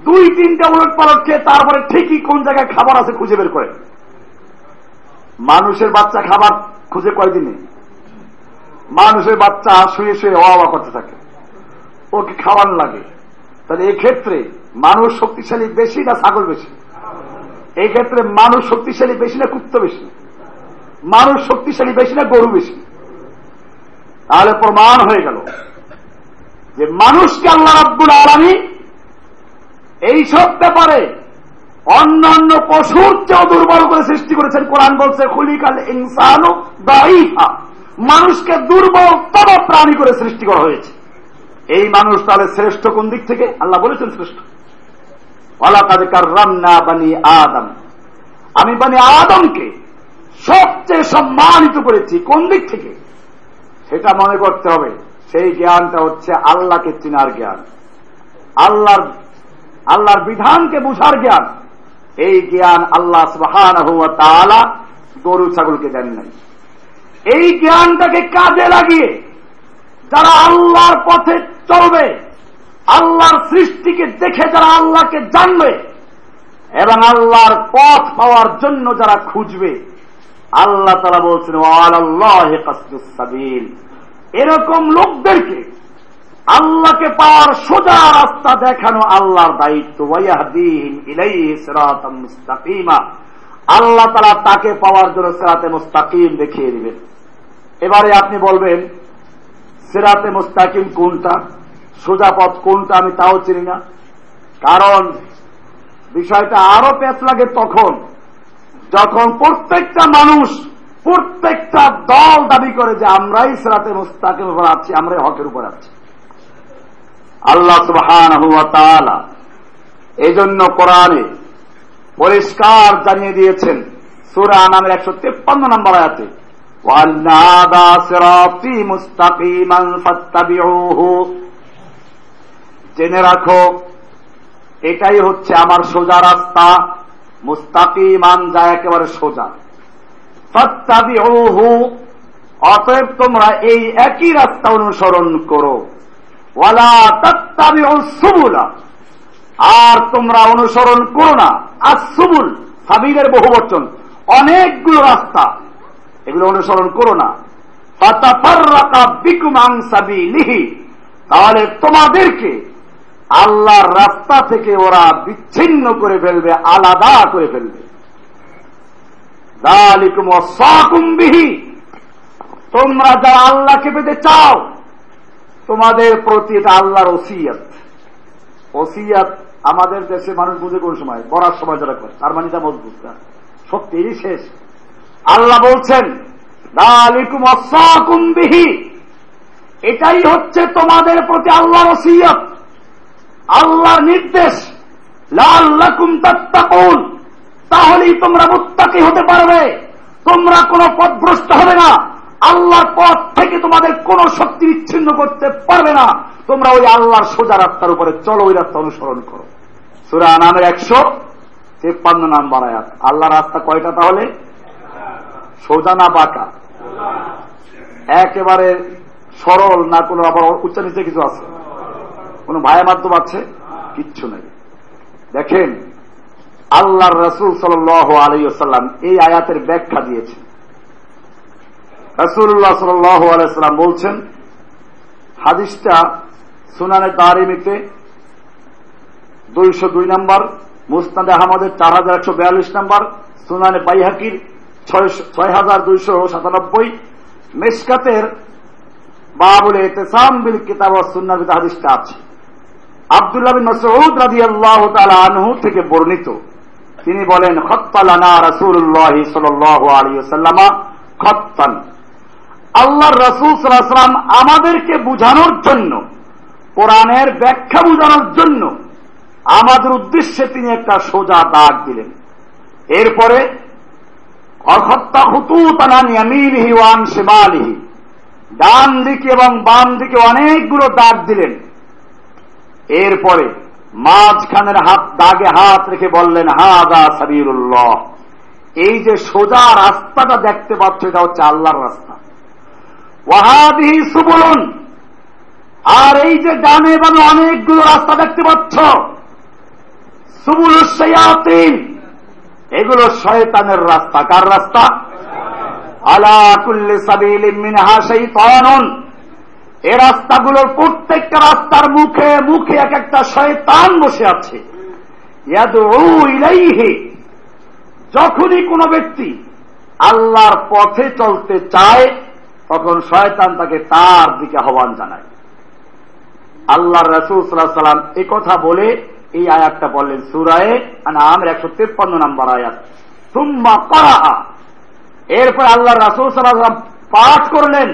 দুই, তিনটা উলট পালট খেয়ে তারপরে ঠিকই কোন জায়গায় খাবার আছে খুঁজে বের করে। মানুষের বাচ্চা খাবার খুঁজে কয়দিনে মানুষের বাচ্চা শুয়ে শুয়ে অবা করতে থাকে। ওকে খাওয়ার লাগে? তাহলে ক্ষেত্রে মানুষ শক্তিশালী বেশি না ছাগল বেশি? এই ক্ষেত্রে মানুষ শক্তিশালী বেশি না কুত্ত বেশি? মানুষ শক্তিশালী বেশি না গরু বেশি? তাহলে প্রমাণ হয়ে গেল যে মানুষকে আল্লাহ রাব্বুল আলমী এইসব ব্যাপারে অন্যান্য পশুর চেয়েও দুর্বল করে সৃষ্টি করেছেন। কোরআন বলছে, খুলিকাল ইনসানু দাইফা মানুষকে দুর্বলতম প্রাণী করে সৃষ্টি করা হয়েছে। এই মানুষ তাহলে শ্রেষ্ঠ কোন দিক থেকে? আল্লাহ বলেছেন শ্রেষ্ঠ। বানি আদম। আমি বানি আদমকে সবচেয়ে সম্মানিত করেছি। কোন দিক থেকে? সেটা মনে করতে হবে। সেই জ্ঞানটা হচ্ছে আল্লাহকে চিনার জ্ঞান। আল্লাহর আল্লাহর বিধানকে বুঝার জ্ঞান। এই জ্ঞান আল্লাহ সুহান গরু ছাগলকে দেন নাই। এই জ্ঞানটাকে কাজে লাগিয়ে যারা আল্লাহর পথে চলবে, আল্লাহর সৃষ্টিকে দেখে যারা আল্লাহকে জানবে এবং আল্লাহর পথ পাওয়ার জন্য যারা খুঁজবে, আল্লাহ তারা বলছেন আল্লাহ এরকম লোকদেরকে আল্লাহকে পাওয়ার সোজা রাস্তা দেখানো আল্লাহর দায়িত্ব। মুস্তাকিমা। আল্লাহ তারা তাকে পাওয়ার জন্য সেরাতে মুস্তাকিম দেখিয়ে দিবেন। এবারে আপনি বলবেন, সেরাতে মুস্তাকিম কোনটা? সোজা পথ কোনটা? আমি তাও চিনি না। কারণ বিষয়টা আরও পেঁচ লাগে তখন। যখন প্রত্যেকটা মানুষ, প্রত্যেকটা দল দাবি করে যে আমরাই সেরাতে মুস্তাকিম উপর আছি, আমরাই হকের উপর আছি। আল্লাহ সুবহান এই জন্য কোরআনে পরিষ্কার জানিয়ে দিয়েছেন সুরা নামের একশো তেপ্পান্ন নম্বর আয়াতে জেনে রাখো, এটাই হচ্ছে আমার সোজা রাস্তা, মুস্তাকিমান যায় একেবারে সোজা। সত্তাবি অতএব তোমরা এই একই রাস্তা অনুসরণ করো। আর তোমরা অনুসরণ করো না। আর সুবুল, সাবিলের বহু বচন। অনেকগুলো রাস্তা। এগুলো অনুসরণ করো না। তাহলে তোমাদেরকে আল্লাহর রাস্তা থেকে ওরা বিচ্ছিন্ন করে ফেলবে, আলাদা করে ফেলবে। তোমরা যারা আল্লাহকে পেতে চাও তোমাদের প্রতি এটা আল্লাহর ওসিয়াত। ওসিয়াত আমাদের দেশে মানুষ বুঝে কোন সময়? বড়ার সময় যারা করে, তার মানে তা মজবুত না। সত্যি শেষ। আল্লাহ বলছেন এটাই হচ্ছে তোমাদের প্রতি আল্লাহর ওসিয়ত। আল্লাহর নির্দেশ লাল্লাকুম তাত্তাকুন। তাহলেই তোমরা মুত্তাকি হতে পারবে। তোমরা কোন পথভ্রষ্ট হবে না। আল্লাহর পথ থেকে তোমাদের কোন শক্তি বিচ্ছিন্ন করতে পারবে না। তোমরা ওই আল্লাহর সোজা রাস্তার উপরে চলো, ওই রাস্তা অনুসরণ করো। সুরা নামের একশো তেপ্পান্ন নাম্বার আয়াত। আল্লাহ রাস্তা কয়টা তাহলে? সোজা না বাঁকা? একেবারে সরল না কোনো আবার উচ্চ নিচে কিছু আছে? কোন ভায়া মাধ্যম আছে? কিচ্ছু নেই। দেখেন, আল্লাহর রসুল সাল আলাইসাল্লাম এই আয়াতের ব্যাখ্যা দিয়েছেন। রসুল্লাহ সাল আলাইসাল্লাম বলছেন, হাদিসটা সুনানে তারিমিতে দুইশো দুই নম্বর মুস্তাদে আহমদের চার হাজার একশো বিয়াল্লিশ নম্বর, সুনানে বাইহাকির ছয় হাজার দুইশো সাতানব্বই, মেসকাতের বাবুল এতেসাম বিল কিতাব সুন্নাবিদ হাদিসটা আছে। আবদুল্লাহ বিন মসউদ রাদিয়াল্লাহু তাআলা আনহু থেকে বর্ণিত। তিনি বলেন খত্তালানা রাসূলুল্লাহ সাল্লাল্লাহু আলাইহি ওয়াসাল্লাম খত্তান। আল্লাহর রাসূল আলাইহি আমাদেরকে বুঝানোর জন্য, কোরআনের ব্যাখ্যা বুঝানোর জন্য আমাদের উদ্দেশ্যে তিনি একটা সোজা দাগ দিলেন। এরপরে ডান দিকে এবং বাম দিকে অনেকগুলো দাগ দিলেন। এরপরে, মাঝখানের হাত, দাগে হাত রেখে বললেন হাদা সাবিরুল্লাহ এই যে সোজা রাস্তাটা দেখতে পাচ্ছ, এটা হচ্ছে আল্লাহর রাস্তা। ওয়াহাদিহি সুবলুন। আর এই যে ডানে বামে অনেকগুলো রাস্তা দেখতে পাচ্ছ সুবুল সয়াতিন এগুলো শয়তানের রাস্তা। কার রাস্তা? আলা কুল্লে সাবিলিমিনহা শৈতানুন এ রাস্তাগুলোর প্রত্যেকটা রাস্তার মুখে মুখে এক একটা শয়তান বসে আছে। যখনই কোন ব্যক্তি আল্লাহর পথে চলতে চায় তখন শয়তান তাকে তার দিকে আহ্বান জানায়। আল্লাহ সাল্লাহ সাল্লাম কথা বলে এই আয়াতটা বললেন সুরায় আমের একশো তেপ্পান্ন নম্বর আয়াত। তুম্মা এরপর আল্লাহ রাসুল সাল্লাম পাঠ করলেন।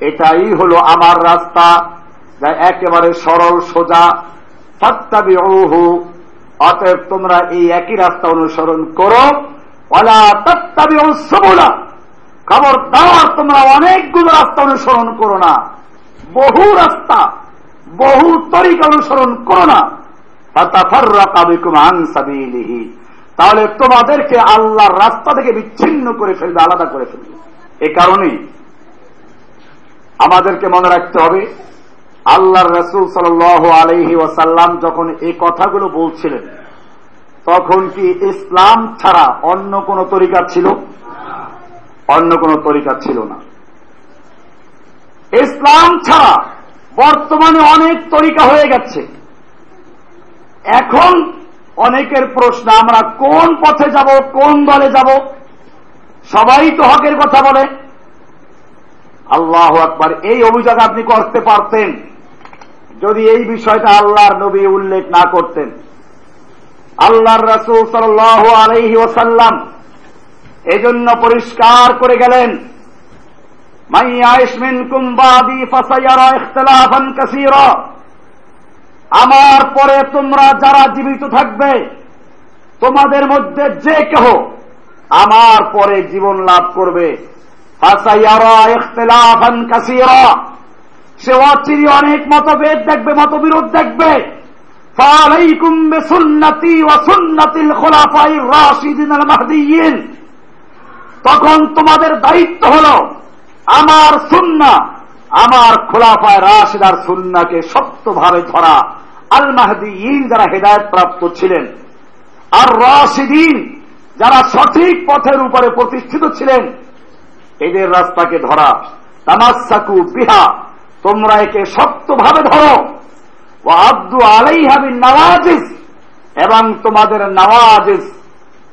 এটাই হলো আমার রাস্তা, যা একেবারে সরল সোজা। ফত্তাবিহু অতএব তোমরা এই একই রাস্তা অনুসরণ করো। অলা তত্তাবি খবরদার, তোমরা অনেকগুলো রাস্তা অনুসরণ করো না। বহু রাস্তা, বহু তরিকা অনুসরণ করো না। তাহলে তোমাদেরকে আল্লাহর রাস্তা থেকে বিচ্ছিন্ন করে ফেলবে, আলাদা করে ফেলবে। এ কারণে আমাদেরকে মনে রাখতে হবে আল্লাহর রসুল সাল আলহি ওয়াসাল্লাম যখন এই কথাগুলো বলছিলেন, তখন কি ইসলাম ছাড়া অন্য কোন তরিকা ছিল? অন্য কোন তরিকা ছিল না। ইসলাম ছাড়া বর্তমানে অনেক তরিকা হয়ে গেছে। এখন অনেকের প্রশ্ন, আমরা কোন পথে যাব, কোন দলে যাব? সবাই তো হকের কথা বলে। আল্লাহ আকবার, এই অভিযোগ আপনি করতে পারতেন। যদি এই বিষয়টা আল্লাহর নবী উল্লেখ না করতেন। আল্লাহর রসুল সাল আলহি ওসাল্লাম এজন্য পরিষ্কার করে গেলেন আমার পরে তোমরা যারা জীবিত থাকবে, তোমাদের মধ্যে যে কেহ আমার পরে জীবন লাভ করবে। সে অচিরি অনেক মতভেদ দেখবে, মতবিরোধ দেখবে। তখন তোমাদের দায়িত্ব হল আমার সুন্না, আমার খোলাফায় রাশিদার সুন্নাকে শক্তভাবে ধরা। আল মাহদি ইন যারা হেদায়ত প্রাপ্ত ছিলেন, আর রাশিদিন যারা সঠিক পথের উপরে প্রতিষ্ঠিত ছিলেন, এদের রাস্তাকে ধরা। তামাসাকু বিহা। তোমরা একে শক্তভাবে ধরো। ও আব্দু আলাই হাবিন নওয়াজিস এবং তোমাদের নওয়াজিস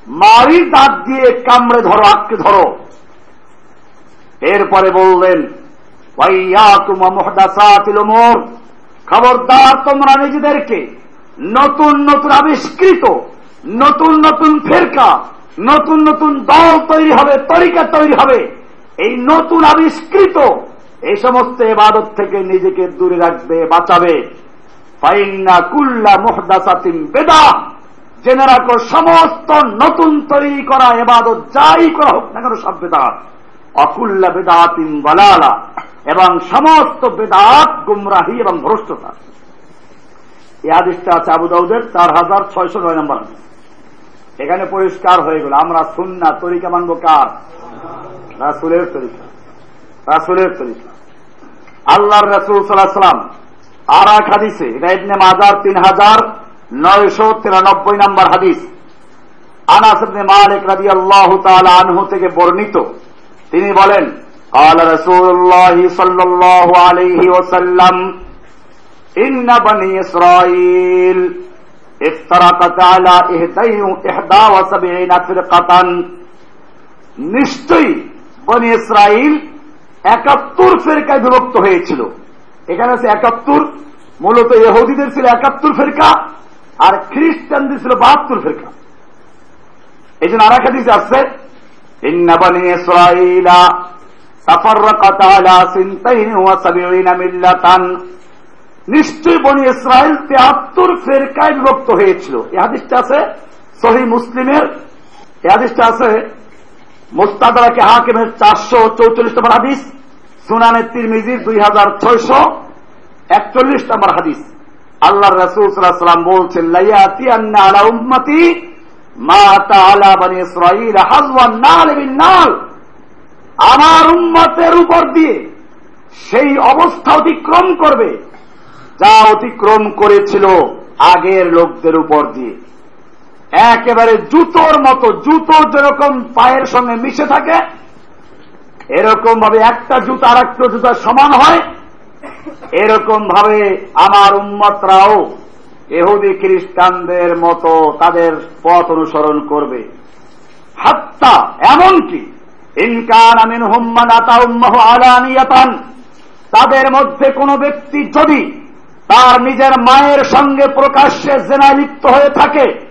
মারি দাঁত দিয়ে কামড়ে ধরো আটকে ধরো। এরপরে বললেন খবরদার তোমরা নিজেদেরকে, নতুন নতুন আবিষ্কৃত, নতুন নতুন ফেরকা, নতুন নতুন দল তৈরি হবে, তরিকা তৈরি হবে। এই নতুন আবিষ্কৃত এই সমস্ত এবাদত থেকে নিজেকে দূরে রাখবে, বাঁচাবে। বেদা জেনে রাখো, সমস্ত নতুন তৈরি করা এবাদত যাই করা হোক না কেন, সব বেদাত অকুল্লা বেদাতিম বালালা এবং সমস্ত বেদাত গুমরাহি এবং ভ্রষ্টতা। এই আদিশটা আছে আবু দাউদের চার হাজার ছয়শো নয় নম্বর এখানে পরিষ্কার হয়ে গেল, আমরা সুন্না তরিকা মানব কার? রাসুলের তরিকা। রাসুলের তরিকা আল্লাহর রাসুল সাল্লাহ সাল্লাম আর এক হাদিসে এটা ইবনে মাজার তিন হাজার নয়শো তিরানব্বই নম্বর হাদিস আনাস ইবনে মালিক রাদিয়াল্লাহু তাআলা আনহু থেকে বর্ণিত তিনি বলেন قال رسول الله صلى الله عليه وسلم إن بني إسرائيل افترقت على إحدى وسبعين فرقة নিশ্চয়ই বনি ইসরাইল একাত্তর ফেরকায় বিভক্ত হয়েছিল। এখানে আছে একাত্তর, মূলত এহুদিদের ছিল একাত্তর ফেরকা, আর খ্রিস্টানদের ছিল বাহাত্তর ফেরকা। এই জন্য আর এক হাদিস আসছে নিশ্চয় বনি ইসরায়েল তেহাত্তর ফেরকায় বিভক্ত হয়েছিল। এ হাদিসটা আছে সহি মুসলিমের। এ হাদিসটা আছে মোস্তাদারাকে হাকিমের চারশো চৌচল্লিশ নম্বর হাদিস সুনানের তিরমিজির দুই হাজার ছয়শো একচল্লিশ নম্বর হাদিস। আল্লাহ রসুল সাল্লাম বলছেন উম্মতি আমার উম্মতের উপর দিয়ে সেই অবস্থা অতিক্রম করবে, যা অতিক্রম করেছিল আগের লোকদের উপর দিয়ে। একেবারে জুতোর মতো জুতো যেরকম পায়ের সঙ্গে মিশে থাকে এরকম ভাবে একটা জুতো আর একটা জুতার সমান হয় এরকম ভাবে আমার উম্মতরাও এহুদি খ্রিস্টানদের মতো তাদের পথ অনুসরণ করবে। হাত্তা, এমনকি ইনকান আমিন হুম্মান আতা উম্মাহ আলানিয়াতান, তাদের মধ্যে কোন ব্যক্তি যদি তার নিজের মায়ের সঙ্গে প্রকাশ্যে জেনা লিপ্ত হয়ে থাকে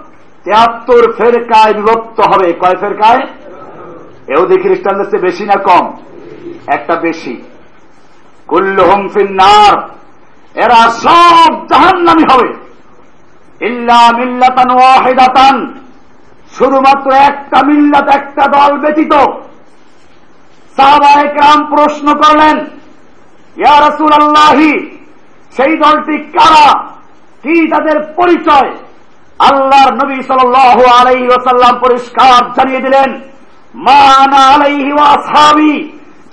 তেহাত্তর ফেরকায় বিভক্ত হবে। কয় ফেরকায়? এহুদি খ্রিস্টানদের চেয়ে বেশি না কম? একটা বেশি। কুল্লুহম ফিন্নার। এরা সব জাহান্নামি হবে। ইল্লা মিল্লাতান শুধুমাত্র একটা মিল্লাত, একটা দল ব্যতীত। সাহাবাহাম প্রশ্ন করলেন, ইয়া আল্লাহি সেই দলটি কারা? কি তাদের পরিচয়? আল্লাহর নবী সাল আলাই ওসাল্লাম পরিষ্কার জানিয়ে দিলেন মানা আলাইহি ওয়াসাবি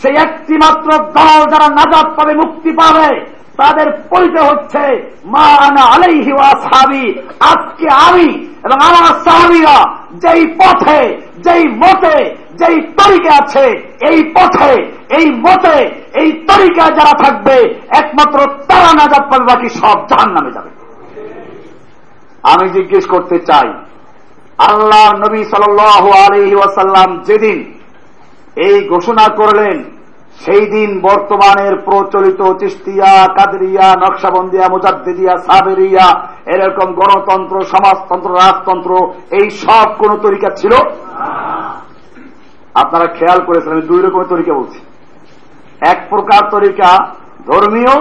সেই একটি মাত্র দল যারা নাজাদ পাবে, মুক্তি পাবে, তাদের পরিচয় হচ্ছে, মা আনা আলাইহি ওয়াসাবি আজকে আমি এবং আমার সাহাবিরা যেই পথে, যেই মতে, যেই তরিকা আছে, এই পথে, এই মতে, এই তরিকা যারা থাকবে, একমাত্র তারা নাজাদ পাবে, বাকি সব জাহান নামে যাবে। আমি জিজ্ঞেস করতে চাই আল্লাহ নবী সাল আলহি ওয়াসাল্লাম যেদিন এই ঘোষণা করলেন, সেই দিন বর্তমানের প্রচলিত চিস্তিয়া কাদরিয়া, নকশাবন্দিয়া, মুজাদ্দিদিয়া, সাবেরিয়া, এরকম গণতন্ত্র, সমাজতন্ত্র, রাজতন্ত্র, এই সব কোন তরিকা ছিল? আপনারা খেয়াল করেছেন, আমি দুই রকমের তরিকা বলছি। এক প্রকার তরিকা ধর্মীয়,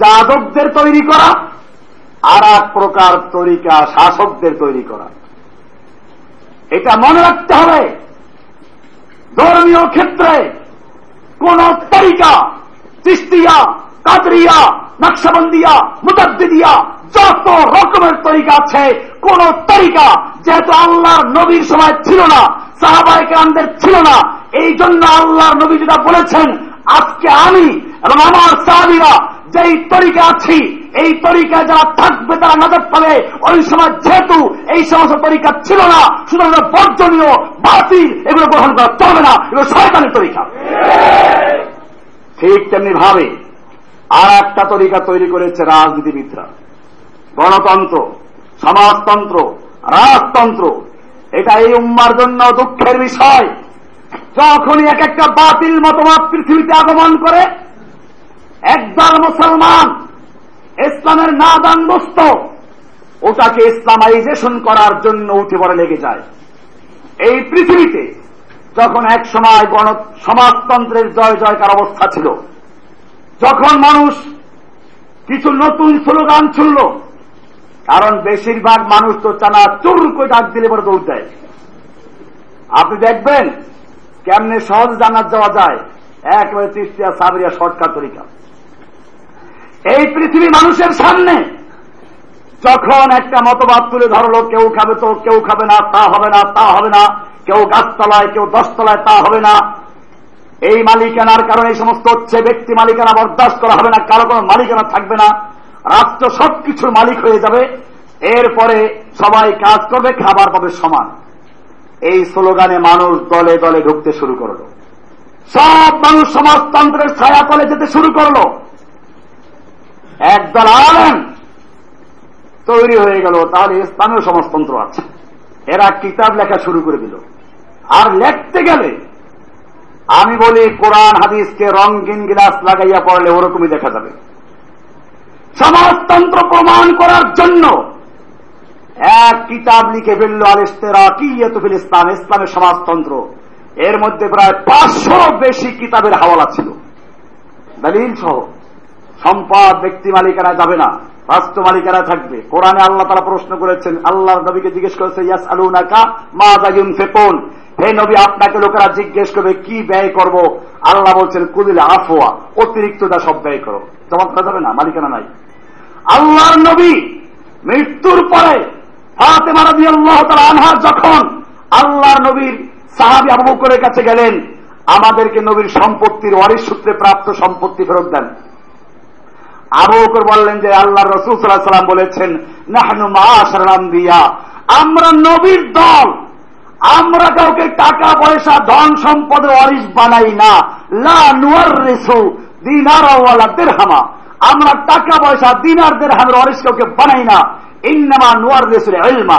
যাদবদের তৈরি করা আর এক প্রকার তরিকা শাসকদের তৈরি করা। এটা মনে রাখতে হবে, ধর্মীয় ক্ষেত্রে কোন তরিকা চিস্তিয়া কাদরিয়া, নকশাবন্দিয়া, মুতাদ্দিদিয়া, যত রকমের তরিকা আছে, কোন তরিকা যেহেতু আল্লাহর নবীর সময় ছিল না সাহাবাই কামদের ছিল না এই জন্য আল্লাহর নবী যেটা বলেছেন, আজকে আমি এবং আমার সাহাবিরা যেই তরিকা আছি, এই তরিকা যারা থাকবে, তারা নজর পাবে। ওই সময় যেহেতু এই সমস্ত তরিকা ছিল না, সুতরাং বর্জনীয়, বাতিল, এগুলো গ্রহণ করা চলবে না। এগুলো শয়তানের তরিকা। ঠিক তেমনি ভাবে আর একটা তরিকা তৈরি করেছে রাজনীতিবিদরা। গণতন্ত্র, সমাজতন্ত্র, রাজতন্ত্র। এটা এই উম্মার জন্য দুঃখের বিষয়। যখনই এক একটা বাতিল মতবাদ পৃথিবীতে আগমন করে একদল মুসলমান ইসলামের না দানবস্ত ওটাকে ইসলামাইজেশন করার জন্য উঠে পড়ে লেগে যায়। এই পৃথিবীতে যখন এক সময় গণ সমাজতন্ত্রের জয় জয়কার অবস্থা ছিল, যখন মানুষ কিছু নতুন স্লোগান ছুড়ল, কারণ বেশিরভাগ মানুষ তো চানা চুর করে ডাক দিলে পরে দৌড় দেয়। আপনি দেখবেন কেমনে সহজ জানার যাওয়া যায়, একবারে তৃষ্টিয়া সাবরিয়া শর্টকাট তরিকা। এই পৃথিবী মানুষের সামনে। যখন একটা মতবাদ তুলে ধরলো, কেউ খাবে তো, কেউ খাবে না, তা হবে না, তা হবে না, কেউ গাছতলায়, কেউ দশতলায়, তা হবে না। এই মালিকানার কারণে এই সমস্ত হচ্ছে, ব্যক্তি মালিকানা বরদাস্ত করা হবে না, কারও কোনো মালিকানা থাকবে না। রাষ্ট্র সবকিছুর মালিক হয়ে যাবে। এরপরে সবাই কাজ করবে, খাবার পাবে সমান। এই স্লোগানে মানুষ দলে দলে ঢুকতে শুরু করল। সব মানুষ সমাজতন্ত্রের ছায়া তলে যেতে শুরু করল। একদল আলেন তৈরি হয়ে গেল, তাহলে স্থানীয় সমাজতন্ত্র আছে। এরা কিতাব লেখা শুরু করে দিল। আর লেখতে গেলে আমি বলি, কোরআন, হাদিসকে রঙিন গিলাস লাগাইয়া পড়লে ওরকমই দেখা যাবে। সমাজতন্ত্র প্রমাণ করার জন্য এক কিতাব লিখে ফেলল আল ইস্তেরা কি ফিল ইসলাম ইসলামের সমাজতন্ত্র। এর মধ্যে প্রায় পাঁচশো বেশি কিতাবের হাওয়ালা ছিল। দলিল সহ। সম্পদ ব্যক্তি মালিকানা যাবে না রাষ্ট্র মালিকানা থাকবে। কোরআনে আল্লাহ তারা প্রশ্ন করেছেন আল্লাহ নবীকে জিজ্ঞেস করেছে ইয়াস আলু নাকা মা দাগিম ফেপন হে নবী, আপনাকে লোকেরা জিজ্ঞেস করবে, কি ব্যয় করব? আল্লাহ বলছেন কুদিল আফোয়া অতিরিক্তটা সব ব্যয় করো। জমা করা যাবে না মালিকানা নাই। আল্লাহর নবী মৃত্যুর পরে ফাতে মারাদি আল্লাহ তারা আনহার যখন আল্লাহর নবীর সাহাবি আবু বকরের কাছে গেলেন, আমাদেরকে নবীর সম্পত্তির ওয়ারিশ সূত্রে প্রাপ্ত সম্পত্তি ফেরত দেন। আবু বকর বললেন যে আল্লাহ রসুল সাল্লাহ সাল্লাম বলেছেন, নাহনু মাসারাম দিয়া আমরা নবীর দল। আমরা কাউকে টাকা, পয়সা, ধন সম্পদের অরিস বানাই না। লা নুয়ার রেসু দিনার দেড়হামা আমরা টাকা, পয়সা, দিনার দেড়হামের অরিস কাউকে বানাই না। ইন্নামা নুয়ার রেসুর এলমা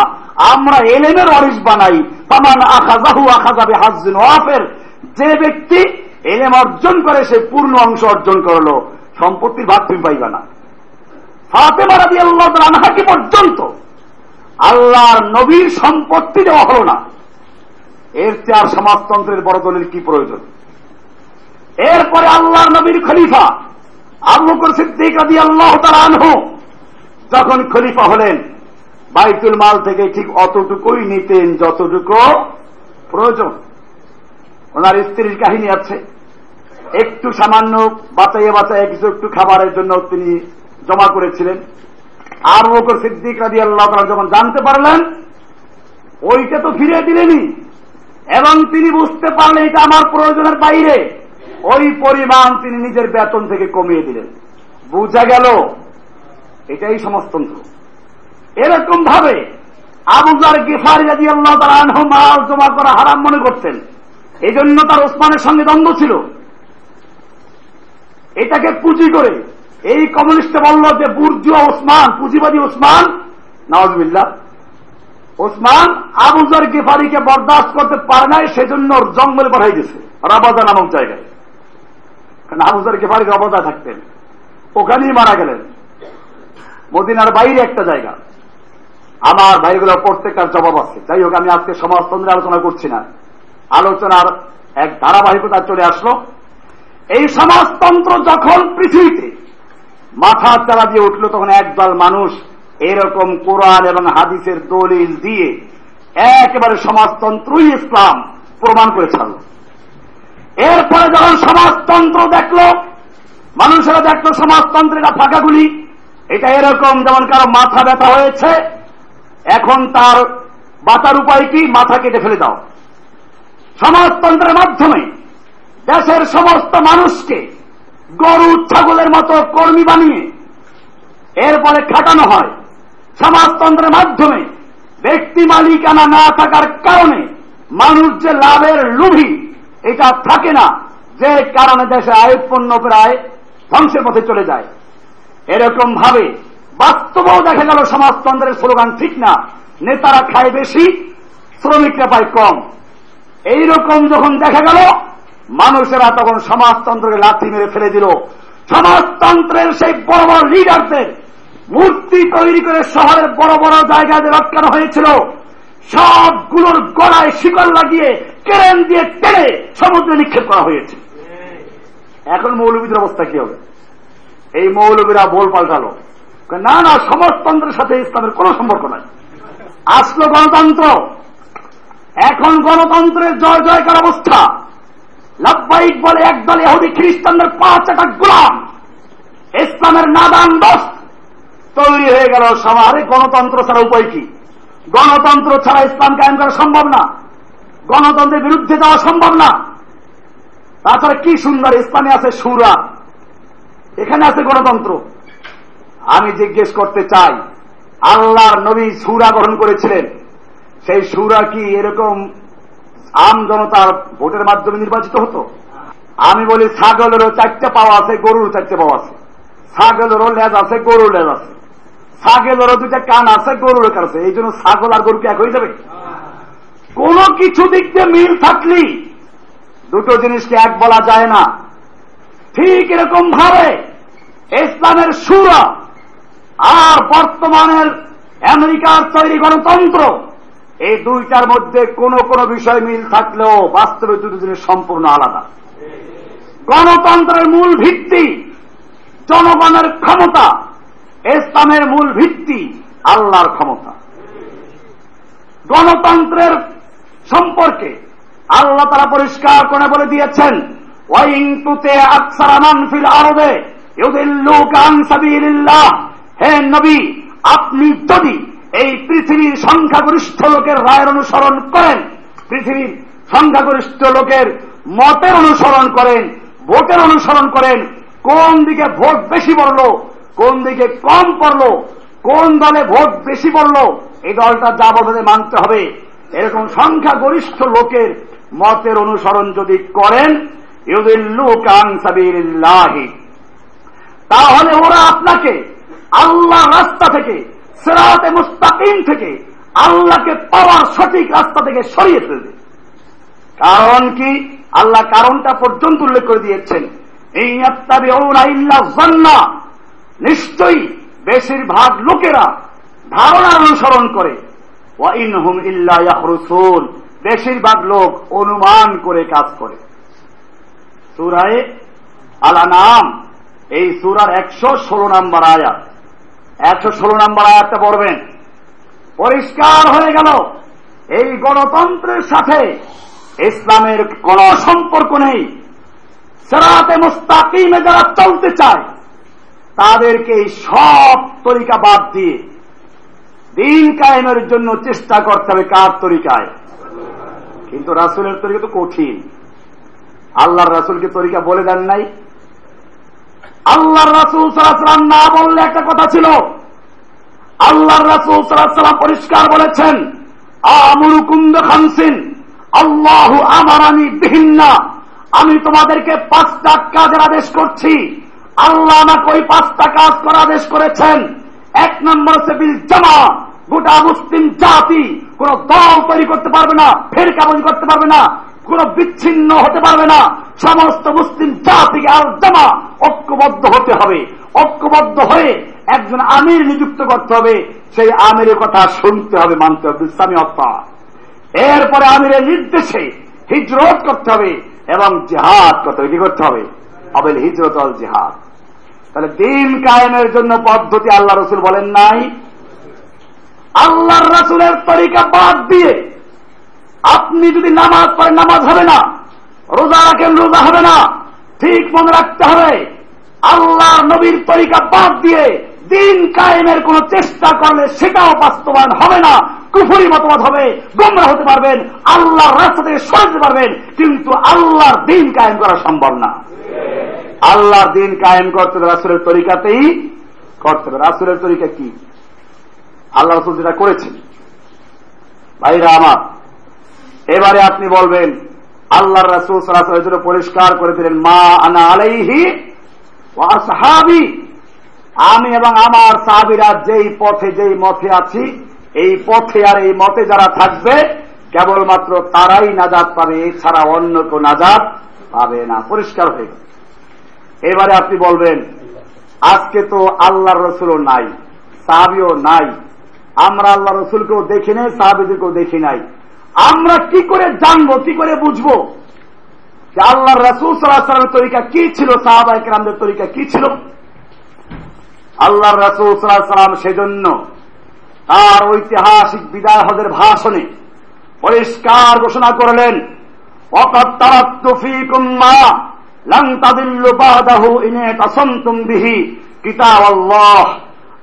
আমরা এলেমের অরিস বানাই। তামান আখাজাহু আখাজাবে হাজিন ওয়াফের। যে ব্যক্তি এলেম অর্জন করে, সে পূর্ণ অংশ অর্জন করল। সম্পত্তির ভাগ তুমি পাইবা না। ফাতে মারাদি আল্লাহ আনহাকে পর্যন্ত আল্লাহর নবীর সম্পত্তি দেওয়া হল না। এর চেয়ে আর সমাজতন্ত্রের বড় দলের কি প্রয়োজন? এরপরে আল্লাহর নবীর খলিফা আবু সিদ্দিক আদি আল্লাহ আনহু যখন খলিফা হলেন, বাইতুল মাল থেকে ঠিক অতটুকুই নিতেন যতটুকু প্রয়োজন। ওনার স্ত্রীর কাহিনী আছে। একটু সামান্য বাঁচাইয়ে বাঁচাইয়ে কিছু একটু খাবারের জন্য তিনি জমা করেছিলেন। আর বকর সিদ্দিক রাজি আল্লাহ যখন জানতে পারলেন, ওইটা তো ফিরে দিলেনি। এবং তিনি বুঝতে পারলেন এটা আমার প্রয়োজনের বাইরে। ওই পরিমাণ তিনি নিজের বেতন থেকে কমিয়ে দিলেন। বুঝা গেল, এটাই সমাজতন্ত্র এরকম ভাবে আবুজার গেফারি রাজি আল্লাহ তারা জমা করা হারাম মনে করতেন। এই জন্য তার ওসমানের সঙ্গে দ্বন্দ্ব ছিল। এটাকে পুঁজি করে এই কমিউনিস্ট বলল যে বুর্জুয়া ওসমান, পুঁজিবাদী ওসমান নওয়াজবিল্লা ওসমান আবুজার গেফারিকে বরদাস্ত করতে পারে নাই, সেজন্য জঙ্গলে পাঠাই গেছে রাবাদা নামক জায়গায়। কারণ আবুজার গেফারি রাবাদা থাকতেন। ওখানেই মারা গেলেন। মদিনার বাইরে একটা জায়গা। আমার ভাইগুলো প্রত্যেকটার জবাব আছে। যাই হোক, আমি আজকে সমাজতন্ত্রে আলোচনা করছি না। আলোচনার এক ধারাবাহিকতা চলে আসলো। এই সমাজতন্ত্র যখন পৃথিবীতে মাথা চালা দিয়ে উঠল, তখন একদল মানুষ এরকম কোরআন এবং হাদিসের দলিল দিয়ে একেবারে সমাজতন্ত্রই ইসলাম প্রমাণ করে ছাড়ল। এরপরে যখন সমাজতন্ত্র দেখল, মানুষেরা দেখল সমাজতন্ত্রের ফাঁকাগুলি, এটা এরকম যেমন কারও মাথা ব্যথা হয়েছে, এখন তার বাঁচার উপায় কি? মাথা কেটে ফেলে দাও। সমাজতন্ত্রের মাধ্যমে দেশের সমস্ত মানুষকে গরু, ছাগলের মতো কর্মী বানিয়ে এরপরে খাটানো হয়। সমাজতন্ত্রের মাধ্যমে ব্যক্তি মালিকানা না থাকার কারণে মানুষ যে লাভের লোভী, এটা থাকে না, যে কারণে দেশে আয়ুৎপন্ন প্রায় ধ্বংসের পথে চলে যায়। এরকম ভাবে বাস্তবেও দেখা গেল সমাজতন্ত্রের স্লোগান, ঠিক না, নেতারা খায় বেশি, শ্রমিকরা পায় কম। এইরকম যখন দেখা গেল মানুষেরা তখন সমাজতন্ত্রকে লাথি মেরে ফেলে দিল। সমাজতন্ত্রের সেই বড় বড় লিডারদের মূর্তি তৈরি করে শহরের বড় বড় জায়গায় লটকানো হয়েছিল। সবগুলোর গলায় শিকড় লাগিয়ে কেরেন দিয়ে টেনে সমুদ্রে নিক্ষেপ করা হয়েছে। এখন মৌলবীদের অবস্থা কি হবে? এই মৌলবীরা বল পাল্টালো। না না, সমাজতন্ত্রের সাথে ইসলামের কোন সম্পর্ক নাই। আসলো গণতন্ত্র। এখন গণতন্ত্রের জয় জয়কার অবস্থা। লাভবাহিক বলে একদল এহুদি খ্রিস্টানদের পাঁচ একটা গোলাম। ইসলামের নাদান দোষ তৈরি হয়ে গেল সমাজে। গণতন্ত্র ছাড়া উপায় কি? গণতন্ত্র ছাড়া ইসলাম কায়েম করা সম্ভব না। গণতন্ত্রের বিরুদ্ধে যাওয়া সম্ভব না। তাছাড়া কি সুন্দর ইসলামে আছে সুরা। এখানে আছে গণতন্ত্র। আমি জিজ্ঞেস করতে চাই, আল্লাহর নবী সুরা গ্রহণ করেছিলেন। সেই সুরা কি এরকম আম জনতার ভোটের মাধ্যমে নির্বাচিত হতো। আমি বলি ছাগলেরও চারটে পাওয়া আছে, গরুর চারটে পাওয়া আছে। ছাগলেরও লেজ আছে, গরুর লেজ আছে। ছাগলেরও দুইটা কান আছে, গরুর কান আছে। এই জন্য ছাগল আর গরুকে এক হয়ে যাবে? কোন কিছু দিক দিয়ে মিল থাকলি দুটো জিনিসকে এক বলা যায় না। ঠিক এরকম ভাবে ইসলামের সুরা আর বর্তমানের আমেরিকার তৈরি গণতন্ত্র এই দুইটার মধ্যে কোন কোন বিষয় মিল থাকলেও বাস্তবে দুটো জিনিস সম্পূর্ণ আলাদা। গণতন্ত্রের মূল ভিত্তি, জনগণের ক্ষমতা, ইসলামের মূল ভিত্তি, আল্লাহর ক্ষমতা। গণতন্ত্রের সম্পর্কে আল্লাহ তারা পরিষ্কার করে বলে দিয়েছেন ওয়াইং তুতে আকসারামান ফিল আরবে হে নবী, আপনি যদি এই পৃথিবীর সংখ্যাগরিষ্ঠ লোকের রায়ের অনুসরণ করেন। পৃথিবীর সংখ্যাগরিষ্ঠ লোকের মতের অনুসরণ করেন, ভোটের অনুসরণ করেন। কোন দিকে ভোট বেশি পড়ল, কোন দিকে কম পড়ল, কোন দলে ভোট বেশি পড়ল, এই দলটা যা মানতে হবে। এরকম সংখ্যাগরিষ্ঠ লোকের মতের অনুসরণ যদি করেন তাহলে ওরা আপনাকে আল্লাহ রাস্তা থেকে সেরাতে মুস্তাকিম থেকে আল্লাহকে পাওয়ার সঠিক রাস্তা থেকে সরিয়ে ফেলবে। কারণ কি? আল্লাহ কারণটা পর্যন্ত উল্লেখ করে দিয়েছেন। এই আত্মাবে নিশ্চয়ই বেশিরভাগ লোকেরা ধারণা অনুসরণ করে। বেশিরভাগ লোক অনুমান করে কাজ করে। সুরায় আলা নাম এই সুরার একশো ষোলো নাম্বার আয়াত। একশো ষোলো নাম্বার আয়াতটা পড়বেন। পরিষ্কার হয়ে গেল। এই গণতন্ত্রের সাথে ইসলামের কোন সম্পর্ক নেই। সেরাতে মুস্তাকিমে যারা চলতে চায়, তাদেরকে সব তরিকা বাদ দিয়ে দিন কায়েমের জন্য চেষ্টা করতে হবে কার তরিকায়? কিন্তু রাসুলের তরিকা তো কঠিন। আল্লাহর রাসুলকে তরিকা বলে দেন নাই। আল্লাহর রাসুল সাল্লাম না বললে একটা কথা ছিল। আল্লাহর রাসুল সাল্লাম পরিষ্কার বলেছেন খানসিন আল্লাহ আমারানি বিহিন্না, আমি তোমাদেরকে পাঁচটা কাজের আদেশ করছি। আল্লাহ আমাকে ওই পাঁচটা কাজ করার আদেশ করেছেন। এক নম্বর হচ্ছে বিল জামা, গোটা মুসলিম জাতি কোন দল তৈরি করতে পারবে না ফের কাবজি করতে পারবে না। কোন বিচ্ছিন্ন হতে পারবে না। সমস্ত মুসলিম জাতিকে আল জামা ঐক্যবদ্ধ হতে হবে। ঐক্যবদ্ধ হয়ে একজন আমির নিযুক্ত করতে হবে। সেই আমিরের কথা শুনতে হবে মানতে হবে, ইসলামী হত্যা এরপরে আমিরের নির্দেশে হিজরত করতে হবে এবং জেহাদ করতে হবে। কি করতে হবে? অবেল হিজরত অল জেহাদ। তাহলে দিন কায়েমের জন্য পদ্ধতি আল্লাহ রসুল বলেন নাই। আল্লাহর রসুলের তরিকা বাদ দিয়ে আপনি যদি নামাজ পড়েন নামাজ হবে না। রোজা রাখেন, রোজা হবে না। ঠিক মনে রাখতে হবে, আল্লাহ নবীর তরিকা বাদ দিয়ে দিন কায়েমের কোন চেষ্টা করলে সেটাও বাস্তবায়ন হবে না। কুফুরি মতবাদ হবে, গোমরা হতে পারবেন, আল্লাহর রাস্তা থেকে সরাতে পারবেন, কিন্তু আল্লাহর দিন কায়েম করা সম্ভব না। আল্লাহর দিন কায়েম করতে হবে রাসুলের তরিকাতেই। করতে হবে। রাসুলের তরিকা কি? আল্লাহ রসুল যেটা করেছেন, ভাইরা আমার এবারে আপনি বলবেন আল্লাহ রাসুল সাল্লাহ পরিষ্কার করে দিলেন, মা আনা আলাইহি সাহাবি আমি এবং আমার সাহাবিরা যেই পথে যেই মথে আছি, এই পথে আর এই মতে যারা থাকবে, কেবলমাত্র তারাই নাজাদ পাবে, এছাড়া অন্য কেউ নাজাদ পাবে না। পরিষ্কার হয়ে এবারে আপনি বলবেন, আজকে তো আল্লাহ রসুলও নাই, সাহাবিও নাই। আমরা আল্লাহ রসুলকেও দেখি নাই, সাহাবিদেরকেও দেখি নাই। আমরা কি করে জানব, কি করে বুঝব? যে আল্লাহ রসুল সাল্লাহ সাল্লামের তরিকা কি ছিল সাহাবাহিক রামদের তরিকা কি ছিল? আল্লাহ রসুল সাল্লাহ সাল্লাম সেজন্য তার ঐতিহাসিক বিদায় হদের ভাষণে পরিষ্কার ঘোষণা করলেন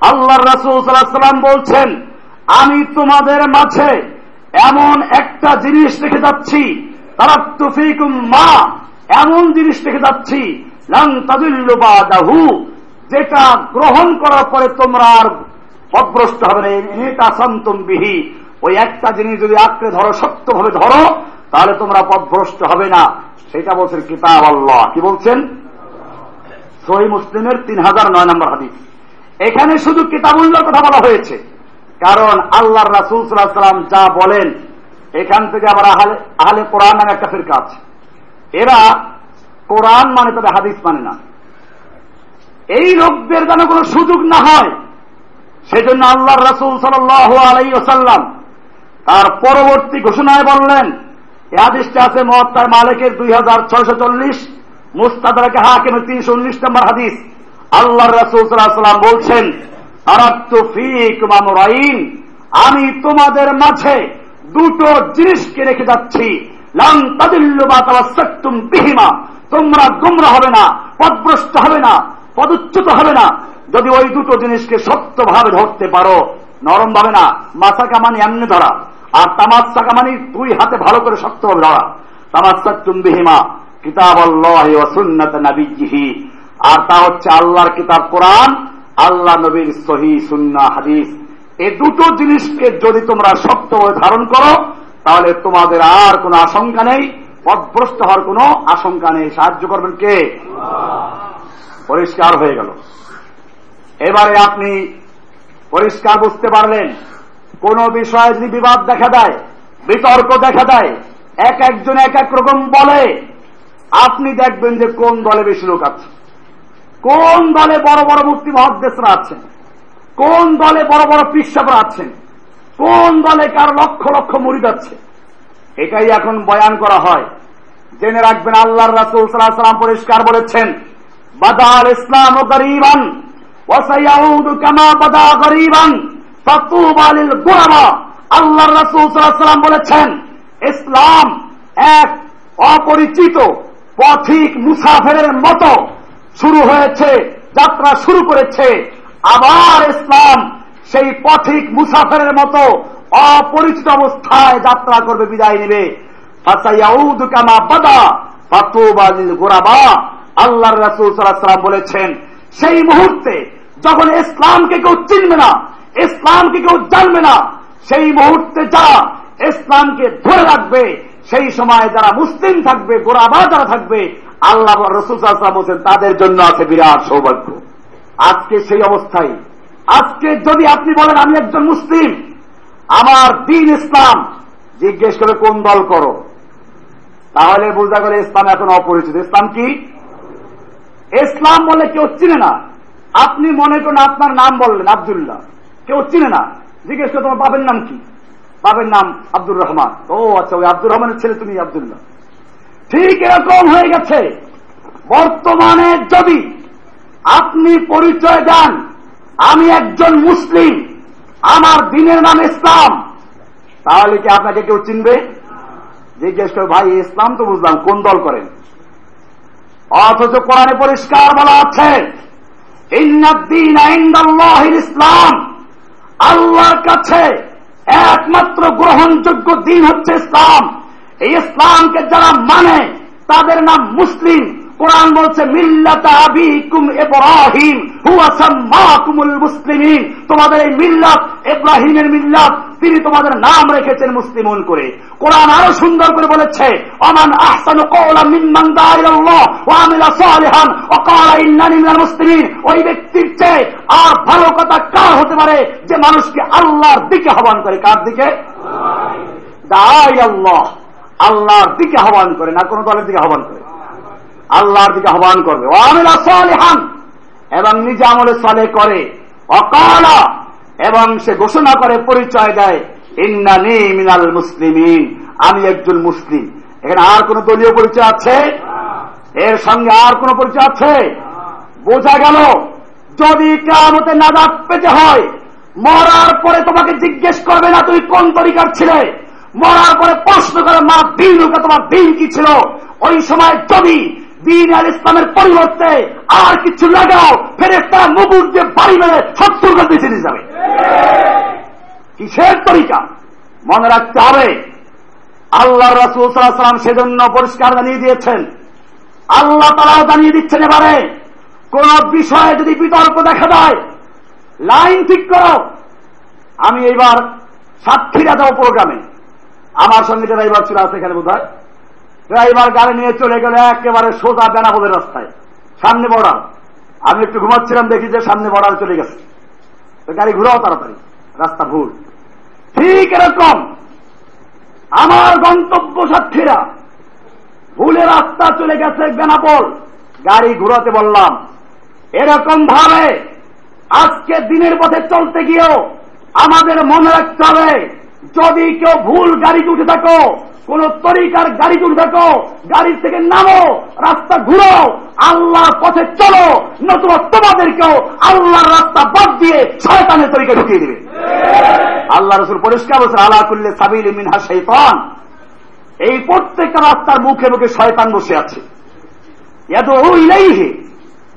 আল্লাহ রাসূল সাল্লাল্লাহু সাল্লাম বলছেন, আমি তোমাদের মাঝে এমন একটা জিনিস রেখে যাচ্ছি তারাত্তুফিকুম মা, এমন জিনিস রেখে যাচ্ছি, লং তাদিল্লু বাদাহু, যেটা গ্রহণ করার পরে তোমরা আর পদভ্রষ্ট হবে না। এটা সন্তম বিহি, ওই একটা জিনিস যদি আঁকড়ে ধরো, শক্তভাবে ধরো, তাহলে তোমরা পদভ্রষ্ট হবে না। সেটা বলছেন কিতাব আল্লাহ। কি বলছেন? সহি মুসলিমের তিন হাজার নয় নম্বর হাদিস। এখানে শুধু কিতাবুল্লাহ কথা বলা হয়েছে। কারণ আল্লাহর রাসুল সাল্লাম যা বলেন, এখান থেকে আবার আহলে আহলে কোরআন নামে একটা ফিরকা আছে। এরা কোরআন মানে তবে হাদিস মানে না। এই লোকদের যেন কোনো সুযোগ না হয়, সেজন্য আল্লাহ রাসুল সাল আলাই ওসাল্লাম তার পরবর্তী ঘোষণায় বললেন, এ হাদিসটা আছে মহত্তার মালিকের দুই হাজার ছয়শো চল্লিশ মুস্তাদাকে হাকিমের তিনশো উনিশ নম্বর হাদিস। আল্লাহ রাসুল সাল্লাম বলছেন আমি তোমাদের মাঝে দুটো জিনিসকে রেখে যাচ্ছি। বিহিমা। তোমরা গুমরা হবে না, পদভ্রষ্ট হবে না, পদচ্যুত হবে না। যদি ওই দুটো জিনিসকে সত্যভাবে ধরতে পারো, নরম ভাবে না মাসা কামানি এমনি ধরা। আর তামাশা কামানি দুই হাতে ভালো করে শক্তভাবে ধরা। তামাশা চুম্বিহিমা কিতাব আল্লাহ আর তা হচ্ছে আল্লাহর কিতাব কোরআন আল্লাহ নবীর সহি, সুন্না, হাদিস এই দুটো জিনিসকে যদি তোমরা শক্তভাবে ধারণ করো, তাহলে তোমাদের আর কোনো আশঙ্কা নেই পদভ্রষ্ট হওয়ার কোনো আশঙ্কা নেই। সাহায্য করবেন কে? পরিষ্কার হয়ে গেল। এবারে আপনি পরিষ্কার বুঝতে পারলেন, কোন বিষয়ে যদি বিবাদ দেখা দেয়, বিতর্ক দেখা দেয়, এক একজন এক এক রকম বলে, আপনি দেখবেন যে কোন দলে বেশি লোক আছে। কোন দলে বড় বড় মুক্তি মহাদেশরা আছেন? কোন দলে বড় বড় পিসাবরা আছেন? কোন দলে কার লক্ষ লক্ষ মুড়ি যাচ্ছে এটাই এখন বয়ান করা হয়। জেনে রাখবেন, আল্লাহর রাসুল সাল্লাহ সাল্লাম পরিষ্কার বলেছেন বাদার ইসলাম ও গরিবান ওয়াসাইয়াউদু কামা বাদা গরিবান আল্লাহর রাসূল বলেছেন, ইসলাম এক অপরিচিত, পথিক মুসাফিরের মতো। শুরু হয়েছে, যাত্রা শুরু করেছে। আবার ইসলাম সেই পথিক মুসাফিরের মতো অপরিচিত অবস্থায় যাত্রা করবে, বিদায় নেবে। বাদা আল্লাহর রাসূল বলেছেন, সেই মুহূর্তে যখন ইসলামকে কেউ চিনবে না, ইসলামকে কেউ জানবে না, সেই মুহূর্তে যারা ইসলামকে ধরে রাখবে, সেই সময় যারা মুসলিম থাকবে, গোরাবা যারা থাকবে আল্লাহ রসুল বলছেন, তাদের জন্য আছে বিরাট সৌভাগ্য। আজকে সেই অবস্থায়, আজকে যদি আপনি বলেন, আমি একজন মুসলিম, আমার দিন ইসলাম, জিজ্ঞেস করে কোন দল করো? তাহলে বোঝা গেলে ইসলাম এখন অপরিচিত। ইসলাম কি? ইসলাম বলে কেউ চিনে না। আপনি মনে করেন আপনার নাম বললেন, আবদুল্লাহ। কেউ চিনে না। জিজ্ঞেস করে, তোমার বাবের নাম কি? বাবের নাম আব্দুর রহমান। ও আচ্ছা ওই আব্দুর রহমানের ছেলে তুমি, আবদুল্লাহ। ঠিক এরকম হয়ে গেছে। বর্তমানে যদি আপনি পরিচয় দেন, আমি একজন মুসলিম, আমার দিনের নাম ইসলাম, তাহলে কি আপনাকে কেউ চিনবে? জিজ্ঞেস করে, ভাই, ইসলাম তো বুঝলাম, কোন দল করেন? অথচ কোরআনে পরিষ্কার বলা আছে ইসলাম। আল্লাহর কাছে একমাত্র গ্রহণযোগ্য দিন হচ্ছে ইসলাম। এই ইসলামকে যারা মানে তাদের নাম মুসলিম। কোরআন বলছে তোমাদের এই মিল্লাত, ইব্রাহিমের মিল্লাত, তিনি তোমাদের নাম রেখেছেন মুসলিমুন করে। কোরআন আরও সুন্দর করে বলেছে অমান আহসানু কওলা মিম্মান দাআ ওয়া আমিলা সালিহান। ওয়া ক্বালা ইন্নানি মিনাল মুসলিমিন। ওই ব্যক্তির চেয়ে আর ভালো কথা কার হতে পারে যে মানুষকে আল্লাহর দিকে আহ্বান করে? কার দিকে? দাআ ইলাল্লাহ। আল্লাহর দিকে আহ্বান করে, না কোন দলের দিকে আহ্বান করে। আল্লাহর দিকে আহ্বান করবে। আমিলা এবং নিজে আমলে সালে করে। অকালা এবং সে ঘোষণা করে, পরিচয় দেয়, ইন্নানি মিনাল মুসলিমিন। আমি একজন মুসলিম। এখানে আর কোন দলীয় পরিচয় আছে? এর সঙ্গে আর কোন পরিচয় আছে? বোঝা গেল, যদি কেমতে নাজাদ পেতে হয়, মরার পরে তোমাকে জিজ্ঞেস করবে না তুমি কোন তরিকার ছিলে? মরার পরে প্রশ্ন করে, মা দিন তোমার দিন কি ছিল? ওই সময় যদি দিন আল ইসলামের পরিবর্তে আর কিছু লাগাও ফেরে তারা মুগুর যে বাড়ি মেরে সত্তর গল্পে চিনে যাবে। কিসের তরিকা? মনে রাখতে হবে, আল্লাহ রাসুল সেজন্য পরিষ্কার জানিয়ে দিয়েছেন। আল্লাহ তারাও জানিয়ে দিচ্ছেন এবারে, কোন বিষয়ে যদি বিতর্ক দেখা দেয়, লাইন ঠিক করো। আমি এইবার সাক্ষীরা দেবো প্রোগ্রামে। আমার সঙ্গে যে ড্রাইভার ছিল আছে এখানে বোধ হয় ড্রাইভার গাড়ি নিয়ে চলে গেল একেবারে সোজা বেনাপোলের রাস্তায়, সামনে বর্ডার আমি একটু ঘুমাচ্ছিলাম, দেখি যে সামনে বর্ডার চলে গেছে। গাড়ি ঘুরাও তাড়াতাড়ি, রাস্তা ভুল। ঠিক এরকম আমার গন্তব্য সাক্ষীরা, ভুলে রাস্তা চলে গেছে বেনাপোল। গাড়ি ঘুরাতে বললাম, এরকম ভাবে আজকে দিনের পথে চলতে গিয়েও আমাদের মনে রাখতে হবে। যদি কেউ ভুল গাড়িতে উঠে থাকো, কোন তরিকার গাড়ি উঠে থাকো গাড়ি থেকে নামো, রাস্তা ঘুরো, আল্লাহর পথে চলো, নতুবা তোমাদেরকেও আল্লাহর রাস্তা বাদ দিয়ে শয়তানের তরিকা ঢুকিয়ে দেবে। আল্লাহ রসুল পরিষ্কার বলছে আল্লাহ করলে সাবিল মিনহা শৈতান এই প্রত্যেকটা রাস্তার মুখে মুখে শয়তান বসে আছে। এত ইলাইহে।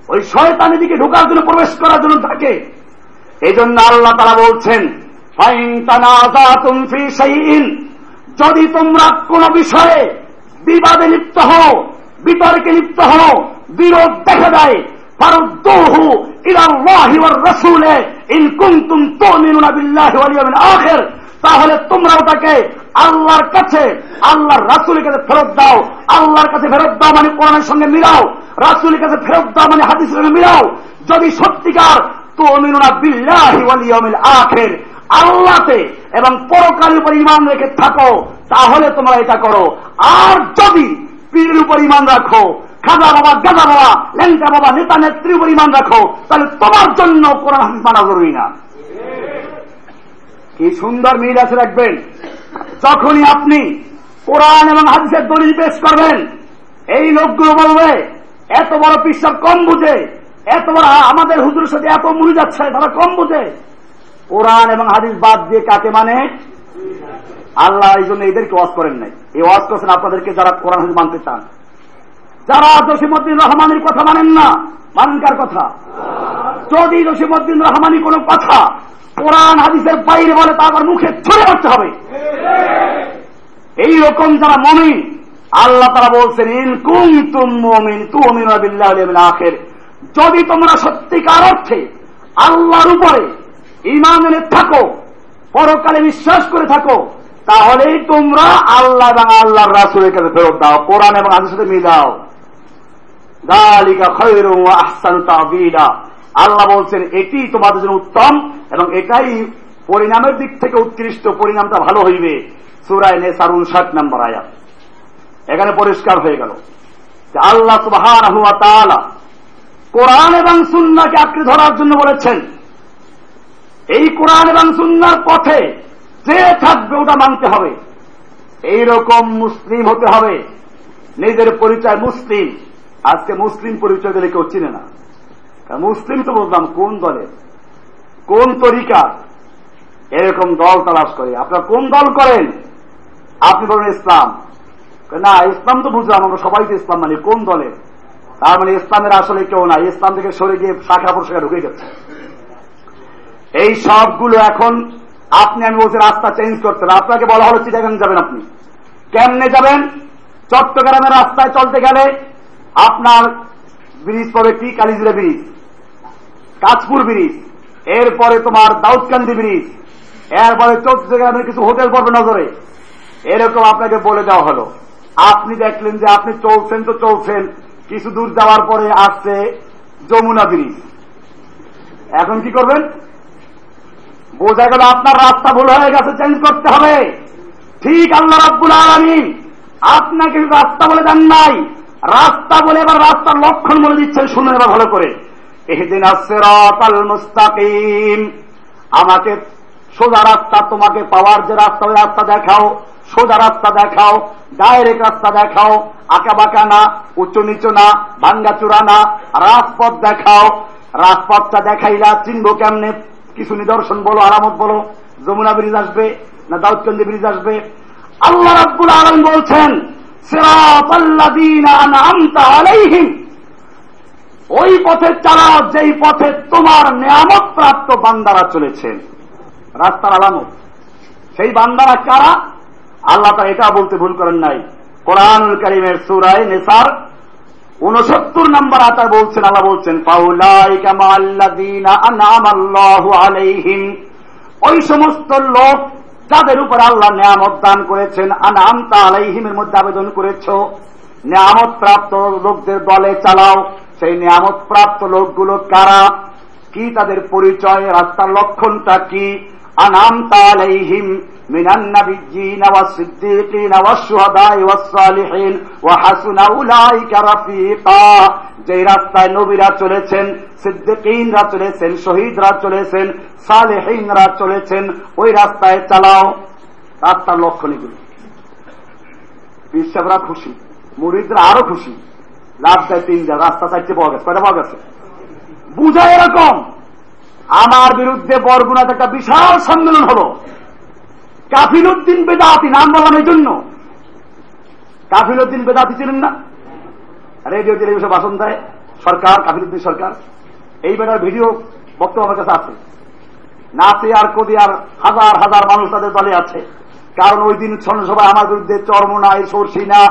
ওই শয়তানের দিকে ঢোকার জন্য, প্রবেশ করার জন্য থাকে। এই জন্য আল্লাহ তারা বলছেন যদি তোমরা কোন বিষয়ে বিবাদে লিপ্ত হও, বিতর্কে লিপ্ত হও, বিরোধ দেখা দেয় তাহলে তোমরা ওটাকে আল্লাহর কাছে, আল্লাহর রাসুলের কাছে ফেরত দাও। আল্লাহর কাছে ফেরত দাও মানে কোরআনের সঙ্গে মিলাও। রাসুলের কাছে ফেরত দাও মানে হাদিসের সঙ্গে মিলাও। যদি সত্যিকার তো মিনুনা বিল্লাহি আখের আল্লাহতে এবং পরকালের উপর ইমান রেখে থাকো, তাহলে তোমরা এটা করো। আর যদি পীরের উপর ইমান রাখো, খাজা বাবা, গাজা বাবা লেঙ্কা বাবা, নেতা নেত্রীর উপর ইমান রাখো, তাহলে তোমার জন্য কোরআন হাদিস মানা জরুরি না। কি সুন্দর মিল আছে রাখবেন যখনই আপনি কোরআন এবং হাদিসের দলিল পেশ করবেন, এই লোকগুলো বলবে, এত বড় পিসাব কম বুঝে, এত বড় আমাদের হুজুরের সাথে এত মুড়ি যাচ্ছে, তারা কম বুঝে। কোরআন এবং হাদিস বাদ দিয়ে কাকে মানে? আল্লাহ এই জন্য এদেরকে ওয়াজ করেন নাই। এই ওয়াজ করছেন আপনাদেরকে যারা কোরআন হাদিস মানতে চান। যারা জসিমুদ্দিন রহমানের কথা মানেন না মানকার কথা? যদি জসিমুদ্দিন রহমানি কোন কথা কোরআন, হাদিসের বাইরে বলে, তা আবার মুখে ছড়ে পড়তে হবে। এই রকম যারা মমিন, আল্লাহ তারা বলছেন ইনকুম তুম মমিন তু অমিন আখের। যদি তোমরা সত্যিকার অর্থে আল্লাহর উপরে ইমান এনে থাকো, পরকালে বিশ্বাস করে থাকো, তাহলেই তোমরা আল্লাহ এবং আল্লাহর রাসুলের কাছে ফেরত দাও, কোরআন এবং আদের মিলাও আল্লাহ বলছেন, এটি তোমাদের জন্য উত্তম এবং এটাই পরিণামের দিক থেকে উৎকৃষ্ট, পরিণামটা ভালো হইবে। সুরায় নেসার নম্বর আয়াত। এখানে পরিষ্কার হয়ে গেল যে আল্লাহ সুবাহ কোরআন এবং সুন্নাকে আঁকড়ে ধরার জন্য বলেছেন। এই কোরআন এবং সুন্নার পথে যে থাকবে ওটা মানতে হবে। এইরকম মুসলিম হতে হবে। নিজের পরিচয় মুসলিম। আজকে মুসলিম পরিচয় দিলে কেউ চিনে না। মুসলিম তো বলতাম কোন দলে? কোন তরিকা এরকম দল তালাশ করে। আপনার কোন দল করেন? আপনি বলেন ইসলাম। না, ইসলাম তো বুঝলাম, আমরা সবাই তো ইসলাম মানি। কোন দলে? তার মানে ইসলামের আসলে কেউ নাই। ইসলাম থেকে সরে গিয়ে শাখা প্রশাখা ঢুকে গেছে। এই সবগুলো এখন আপনি আমি বলছি রাস্তা চেঞ্জ করতে হবে। আপনাকে বলা হলো চিটাগাং যাবেন আপনি। কেমনে যাবেন? চট্টগ্রামের রাস্তায় চলতে গেলে আপনার ব্রিজ পড়ে কি কালিজিরা ব্রিজ কাজপুর ব্রিজ এরপরে তোমার দাউদকান্দি ব্রিজ এরপরে চট্টগ্রামের কিছু হোটেল পড়বে নজরে। এরকম আপনাকে বলে দেওয়া হলো। আপনি দেখলেন যে আপনি চলছেন তো চলছেন, কিছু দূর যাওয়ার পরে আসছে যমুনা ব্রিজ এখন কি করবেন? বোঝা গেল আপনার রাস্তা ভুল হয়ে গেছে চেঞ্জ করতে হবে। ঠিক আল্লাহ রাব্বুল আলমী আপনাকে রাস্তা বলে দেন নাই। রাস্তা বলে এবার রাস্তার লক্ষণ বলে দিচ্ছেন শুনে এবার ভালো করে। এদিন আসরাতাল মুস্তাকিম। আমাকে সোজা রাস্তা, তোমাকে পাওয়ার যে রাস্তা, ওই রাস্তা দেখাও। সোজা রাস্তা দেখাও ডাইরেক্ট রাস্তা দেখাও। আঁকা বাঁকা না উচ্চ নিচু না ভাঙ্গা চূড়া না রাজপথ দেখাও। রাজপথটা দেখাইলা চিনব কেমনে? কিছু নিদর্শন বলো, আরামত বলো, যমুনা ব্রিজ আসবে না দাউদকান্দি ব্রিজ আসবে? আল্লাহ রাব্বুল আলম বলছেন ওই পথে চালাও যেই পথে তোমার নিয়ামত প্রাপ্ত বান্দারা চলেছেন। রাস্তার আলামত। সেই বান্দারা কারা? আল্লাহ তার এটা বলতে ভুল করেন নাই। কোরআন করিমের সুরায় নেসার উনসত্তর নম্বর আতার বলছেন, আল্লাহ বলছেন আলাইহিম। ওই সমস্ত লোক যাদের উপর আল্লাহ নিয়ামত দান করেছেন আনামতা আলাইহিমের মধ্যে আবেদন করেছ নিয়ামত প্রাপ্ত লোকদের দলে চালাও। সেই নিয়ামত প্রাপ্ত লোকগুলো কারা? কি তাদের পরিচয়, রাস্তার লক্ষণটা কি? আনামতা আলাইহিম من النبيين والصديقين والشهداء والصالحين وحسن أولئك رفيقا যেই রাস্তায় নবীরা চলেছেন সিদ্দিকরা চলেছেন শহীদরা চলেছেন সালেহীনরা চলেছেন ওই রাস্তায় চালাও রাস্তার লক্ষণ এগুলো বিশ্বাসরা খুশি মুরিদরা আরো খুশি লাভ দেয় তিন যা রাস্তা চাইতে পাওয়া গেছে কয়টা পাওয়া গেছে বুঝা এরকম আমার বিরুদ্ধে বরগুনাতে একটা বিশাল সম্মেলন হলো কাফিল উদ্দিন বেদাতি, নাম বললাম এই জন্য কাফিল উদ্দিন বেদাতি ছিলেন না? রেডিও, টেলিভিশন ভাষণ দেয় সরকার কাফিল উদ্দিন সরকার। এই বেটার ভিডিও বক্তব্য আমার কাছে আছে। নাচে আর কদি আর হাজার হাজার মানুষ তাদের দলে আছে। কারণ ওই দিন সবাই আমার বিরুদ্ধে চর্মনাই সরসিনা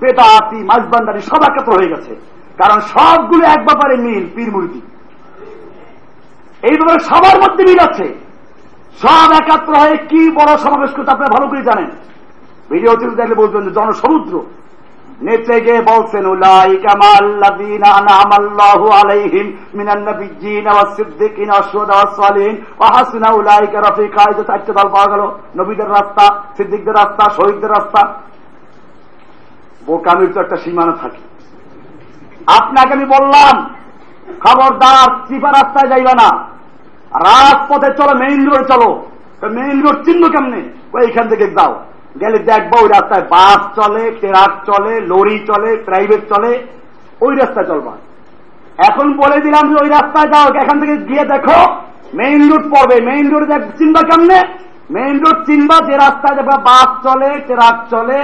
বেদাতি মাঝবান্ডারি সব একাত্র হয়ে গেছে। কারণ সবগুলো এক ব্যাপারে মিল পীর মুরগি এই ব্যাপারে সবার মধ্যে মিল আছে। সব একাত্র হয়ে কি বড় সমাবেশ করতে আপনারা ভালো করে জানেন। ভিডিও চিত্র দেখলে বলছেন যে জনসমুদ্র। নেচে গিয়ে বলছেন আলাইহিম মিনান নবিয়্যিন ওয়াস সিদ্দিকিন ওয়াস ওয়াস সালিহিন ওয়া হাসুনা উলাইকা দল পাওয়া গেল, নবীদের রাস্তা, সিদ্দিকদের রাস্তা, শহীদদের রাস্তা। বোকামির তো একটা সীমানা থাকে। আপনাকে আমি বললাম, খবরদার চিপা রাস্তায় যাইবা না। রাজপথে চলো মেইন রোডে চলো। মেইন রোড চিহ্ন কেমনে? এইখান থেকে দাও গেলে দেখব ওই রাস্তায় বাস চলে ট্রাক চলে লরি চলে প্রাইভেট চলে, ওই রাস্তায় চলবা। এখন বলে দিলাম যে ওই রাস্তায় যাও, এখান থেকে গিয়ে দেখো মেইন রোড পড়বে। মেইন রোড চিনবা কেমনে? মেইন রোড চিনবা যে রাস্তায় দেখবা বাস চলে ট্রাক চলে,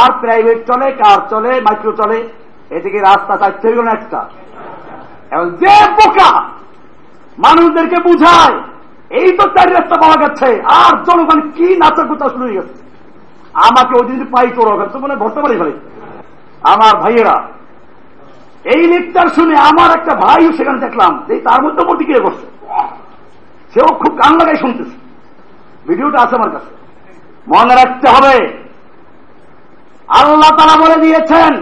আর প্রাইভেট চলে কার চলে মাইক্রো চলে। এদিকে রাস্তা চাইছে একটা। এবং যে বোকা মানুষদেরকে বুঝায়। এই তো চারি রাস্তা পাওয়া গেছে। আর জনগণ কি নাচা শুরু হয়ে গেছে? আমাকে ওই দিন পাই তো মনে ধরতে পারি ভাই। আমার ভাইয়েরা, এই লেকচার শুনে আমার একটা ভাই সেখানে দেখলাম এই তার মধ্যে প্রতিক্রিয়া করছে। সেও খুব কান লাগাই শুনতেছে। ভিডিওটা আছে আমার কাছে। মনে রাখতে হবে, আল্লাহ তারা বলে দিয়েছেন,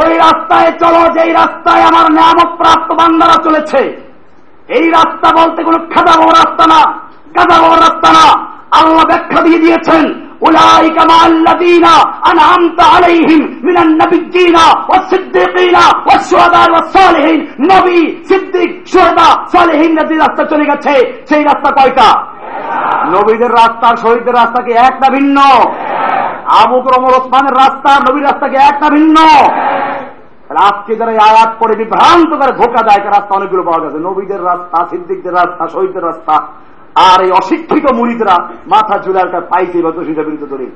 ওই রাস্তায় চলো, যেই রাস্তায় আমার নিয়ামক প্রাপ্ত বান্দারা চলেছে এই রাস্তা বলতে কোন খাদা বাবার রাস্তা না কাদা বাবার রাস্তা না আল্লাহ ব্যাখ্যা দিয়ে দিয়েছেন أولئك مع الذين أنعمت عليهم من النبيين والصديقين والشهداء والصالحين নবী সিদ্দিক সোহেদা সালেহীন নদীর রাস্তা চলে গেছে সেই রাস্তা কয়টা নবীদের রাস্তা শহীদদের রাস্তা কি এক না ভিন্ন আবু ক্রমর ওসমানের রাস্তা নবীর রাস্তা কি এক না ভিন্ন আজকে যারা আয়াত করে বিভ্রান্ত করে ধোকা দেয় রাস্তা অনেকগুলো পাওয়া গেছে। নবীদের রাস্তা, সিদ্দিকদের রাস্তা, শহীদদের রাস্তা, আর এই অশিক্ষিত মুড়িদরা মাথা তার পাইছে বতসিদা বিরুদ্ধে ধরে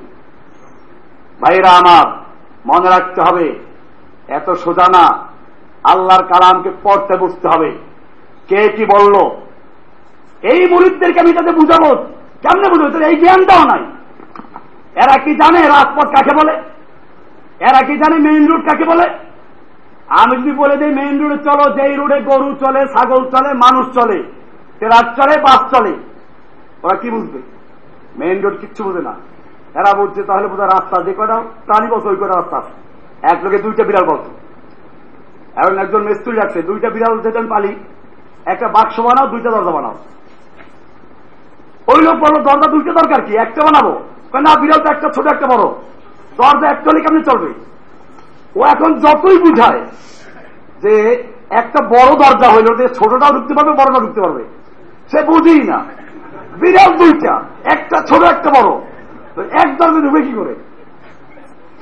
ভাইরা আমার, মনে রাখতে হবে, এত সোজা না। আল্লাহর কালামকে পড়তে বুঝতে হবে। কে কি বলল? এই মুরিদদেরকে আমি তাদের বুঝাবো। কেমনে বুঝব? এই জ্ঞানটাও নাই। এরা কি জানে রাজপথ কাকে বলে? এরা কি জানে মেইন রোড কাকে বলে? আমি যদি বলে দিই? মেইন রোডে চলো, যেই রোডে গরু চলে, ছাগল চলে, মানুষ চলে ট্রাক চলে, বাস চলে। ওরা কি বুঝবে? মেইন রোড কিচ্ছু বুঝে না। এরা বলছে তাহলে বোধহয় রাস্তা যে কয়টা প্রাণী বলছে ওই কয়টা রাস্তা আছে। এক লোকে দুইটা বিড়াল বলছে এখন একজন মিস্ত্রি রাখছে, দুইটা বিড়াল যেতেন পালি, একটা বাক্স বানাও, দুইটা দরজা বানাও। ওই লোক বলল, দরজা দুইটা দরকার কি? একটা বানাবো? না, বিড়াল তো একটা, ছোট একটা বড়। দরজা একটা হলে কেমনি চলবে? ও এখন যতই বুঝায় যে একটা বড় দরজা হইল যে ছোটটাও ঢুকতে পারবে, বড়টাও ঢুকতে পারবে। সে বুঝেই না। বিরাট দুইটা, একটা ছোট, একটা বড়। এক দরজা ঢুকে কি করে?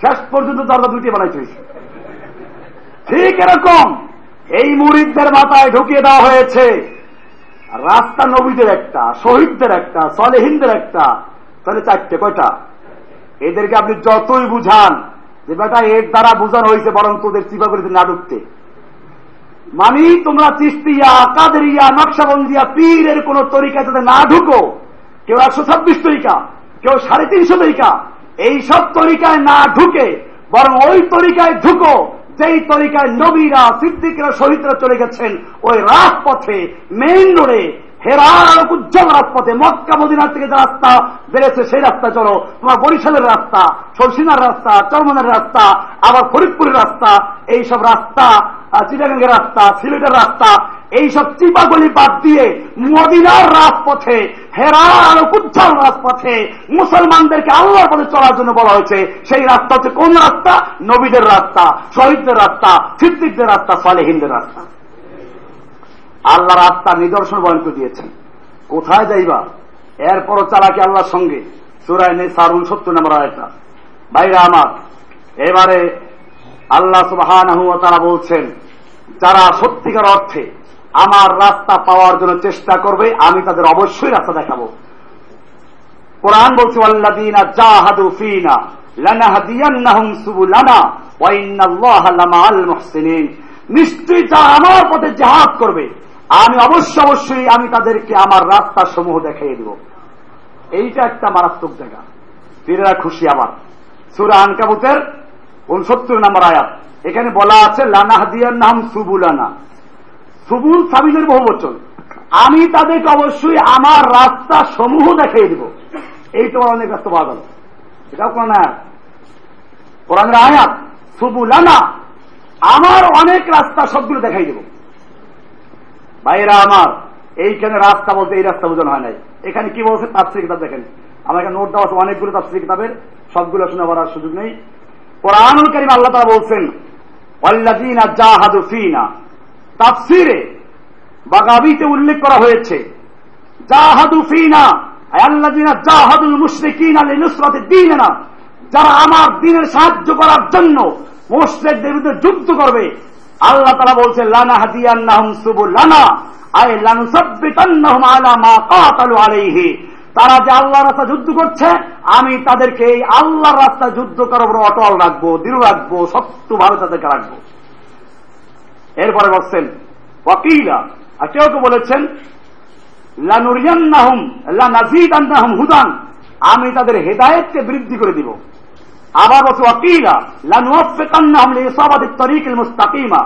শেষ পর্যন্ত দরজা দুইটি বানাইতে হয়েছে ঠিক এরকম এই মুরিদদের মাথায় ঢুকিয়ে দেওয়া হয়েছে। রাস্তা নবীদের একটা, শহীদদের একটা, সলেহিনদের একটা, তাহলে চারটে, কয়টা? এদেরকে আপনি যতই বুঝান যে বেটা এর দ্বারা বুঝানো হয়েছে বরং তোদের চিপা করে না ঢুকতে মানি তোমরা চিস্তিয়া, কাদেরিয়া, নকশাবন্দিয়া, পীরের কোন তরিকা যাতে না ঢুকো। কেউ একশো ছাব্বিশ তরিকা, কেউ সাড়ে তিনশো তরিকা এইসব তরিকায় না ঢুকে, বরং ওই তরিকায় ঢুকো, যেই তরিকায় নবীরা, সিদ্দিকরা, শহীদরা চলে গেছেন, ওই রাজপথে মেইন রোডে হেরার উজ্জ্বল রাজপথে মক্কা, মদিনার থেকে যে রাস্তা বেড়েছে, সেই রাস্তা চলো। তোমার বরিশালের রাস্তা, সরসিনার রাস্তা, চরমনের রাস্তা, আবার ফরিদপুরের রাস্তা, এইসব রাস্তা চিটাগাঙ্গের রাস্তা, সিলেটের রাস্তা, এইসব চিপাগলি বাদ দিয়ে মদিনার রাজপথে হেরার উজ্জ্বল রাজপথে মুসলমানদেরকে আল্লাহর পথে চলার জন্য বলা হয়েছে, সেই রাস্তা হচ্ছে কোন রাস্তা? নবীদের রাস্তা, শহীদদের রাস্তা, সিদ্দিকদের রাস্তা, সালেহিনদের রাস্তা। আল্লাহ রাস্তা নিদর্শন বয়ন করে দিয়েছেন। কোথায় যাইবা? এরপরও চালাকি আল্লাহর সঙ্গে। সুরায় নেই সার উনসত্তর নম্বর আয়টা ভাইরা আমার, এবারে আল্লাহ সুবাহান তারা বলছেন, যারা সত্যিকার অর্থে আমার রাস্তা পাওয়ার জন্য চেষ্টা করবে, আমি তাদের অবশ্যই রাস্তা দেখাবো। কোরআন বলছে আল্লাদিনা জাহাদু ফিনা লানাহাদিয়ান্নাহুম সুবুলানা ওয়া ইন্নাল্লাহা লামাআল মুহসিনিন। নিশ্চয়ই যারা আমার পথে জাহাজ করবে। আমি অবশ্য অবশ্যই আমি তাদেরকে আমার রাস্তা সমূহ দেখাই দেব। এইটা একটা মারাত্মক জায়গা। পীরেরা খুশি আবার। সুরা আনকাবুতের উনসত্তর নম্বর আয়াত। এখানে বলা আছে লানাহাদিয়ার নাম সুবুলানা। সুবুল সাবিলের বহু বচন। আমি তাদেরকে অবশ্যই আমার রাস্তা সমূহ দেখিয়ে দেব। এই তোমার অনেক রাস্তা পাওয়া এটাও কোন কোরআনের আয়াত, সুবুলানা, আমার অনেক রাস্তা সবগুলো দেখাই দেব। ভাইরা আমার, এইখানে রাস্তা বলতে এই রাস্তা বোঝানো হয় নাই। এখানে কি বলছে? তাপসির কিতাব দেখেন। আমার এখানে নোট দেওয়া আছে অনেকগুলো তাপসির কিতাবের, সবগুলো শুনে বলার সুযোগ নেই। কোরআনুল করিম আল্লাহ তারা বলছেন অল্লাদিনা জাহাদু ফিনা। তাফসিরে বাগাবিতে উল্লেখ করা হয়েছে, জাহাদু ফিনা। আল্লাদিনা জাহাদুল মুশরিকিন আলী নুসরাতে দিন না যারা আমার দিনের সাহায্য করার জন্য মুসলিকদের বিরুদ্ধে যুদ্ধ করবে আল্লাহ তারা বলছে লানা হাদিয়ান্নাহুম সুবুলানা আয় লানুসাব্বিতান্নাহুম আলা মা কাতালু আলাইহি। তারা যে আল্লাহর রাস্তা যুদ্ধ করছে, আমি তাদেরকে এই আল্লাহর রাস্তা যুদ্ধ করার অটল রাখব, দৃঢ় রাখব, শক্ত ভাবে তাদেরকে রাখব। এরপরে বলছেন, ওয়াকিলা আর কেউ কেউ বলেছেন, লানুরিয়ান্নাহুম, লানাজিদান্নাহুম হুদান আমি তাদের হেদায়েতকে বৃদ্ধি করে দিব। আবার বলছে, ওয়াকিলা, লানুয়াফিকান্নাহুম লিসাবাতিত তরিকিল মুস্তাকিমা।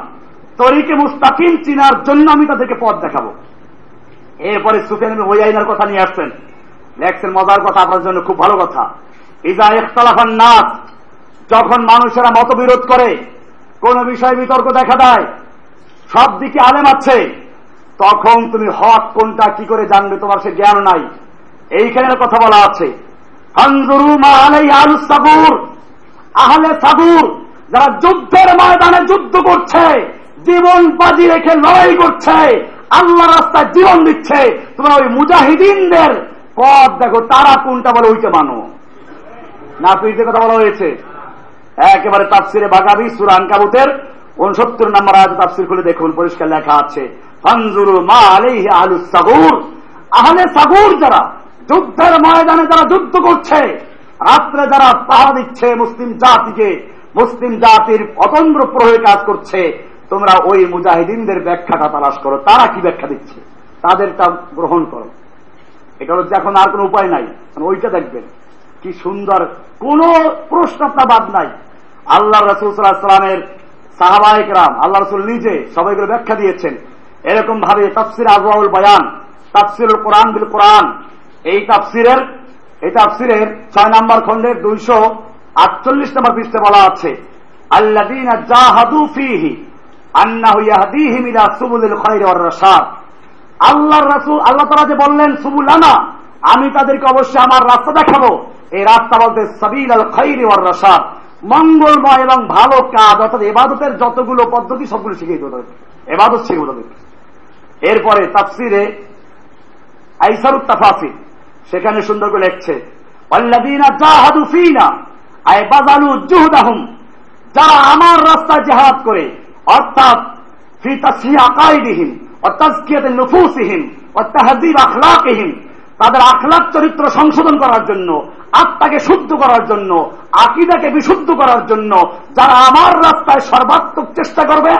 তরিকে মুস্তাকিম চিনার জন্য আমি তাদেরকে পথ দেখাবো। এরপরে সুফিয়ান ওই আইনার কথা নিয়ে আসছেন। লেখছেন মজার কথা আপনার জন্য খুব ভালো কথা। ইজা ইখতালাফান নাস, যখন মানুষেরা মতবিরোধ করে, কোন বিষয়ে বিতর্ক দেখা দেয়, সব দিকে আলেম আছে, তখন তুমি হক কোনটা, কি করে জানবে তোমার সে জ্ঞান নাই। এইখানে কথা বলা আছে। সাবুর আহলে সাবুর যারা যুদ্ধের ময়দানে যুদ্ধ করছে, জীবন বাজি রেখে লড়াই করছে, আল্লাহ রাস্তায় জীবন দিচ্ছে, তোমরা ওই মুজাহিদিনদের পথ দেখো, তারা কোনটা বলে ওইটা মানো। না তুইতে কথা বলা হয়েছে। একেবারে তাফসিরে বাগাবি সুরান কাবুতের উনসত্তর নম্বর আজ তাফসির খুলে দেখুন, পরিষ্কার লেখা আছে, ফানজুরু মা আলাইহি আহলু সাগুর আহলে সাগুর যারা যুদ্ধের ময়দানে যারা যুদ্ধ করছে রাত্রে যারা পাহারা দিচ্ছে মুসলিম জাতিকে, মুসলিম জাতির অতন্ত্র প্রহরে কাজ করছে, তোমরা ওই মুজাহিদিনদের ব্যাখ্যাটা তালাশ করো। তারা কি ব্যাখ্যা দিচ্ছে? তাদেরটা গ্রহণ করো। এটা হচ্ছে এখন আর কোন উপায় নাই। ওইটা দেখবেন। কি সুন্দর। কোন প্রশ্ন আপনার বাদ নাই। আল্লাহ রসুল সাল্লামের সাহাবাহিক রাম আল্লাহ রসুল নিজে সবাইগুলো ব্যাখ্যা দিয়েছেন। এরকম ভাবে তাফসির আজওয়াউল বয়ান তাফসির কোরআন বিল কোরআন, এই তাফসিরের এই তাফসিরের ছয় নম্বর খণ্ডের দুইশো আটচল্লিশ নম্বর পৃষ্ঠে বলা আছে আল্লাহর রাসূল, আল্লাহ তাআলা যে বললেন, সুবুলানা, আমি তাদেরকে অবশ্যই আমার রাস্তা দেখাবো। এই রাস্তা বলতে সাবিল আল খাইরি ওয়ার রাশাদ মঙ্গলময় এবং ভালো কাজ, অর্থাৎ এবাদতের যতগুলো পদ্ধতি, সবগুলো শিখিয়ে দেবো এবাদত শিখব তাদেরকে এরপরে তাফসিরে আইসারুত তাফাসির সেখানে সুন্দর করে লেখছে যারা আমার রাস্তায় জেহাদ করে, অর্থাৎ নফুসিহীন অত্যাহাদিব আখলাকহীন তাদের আখলাক চরিত্র সংশোধন করার জন্য, আত্মাকে শুদ্ধ করার জন্য, আকিদাকে বিশুদ্ধ করার জন্য, যারা আমার রাস্তায় সর্বাত্মক চেষ্টা করবে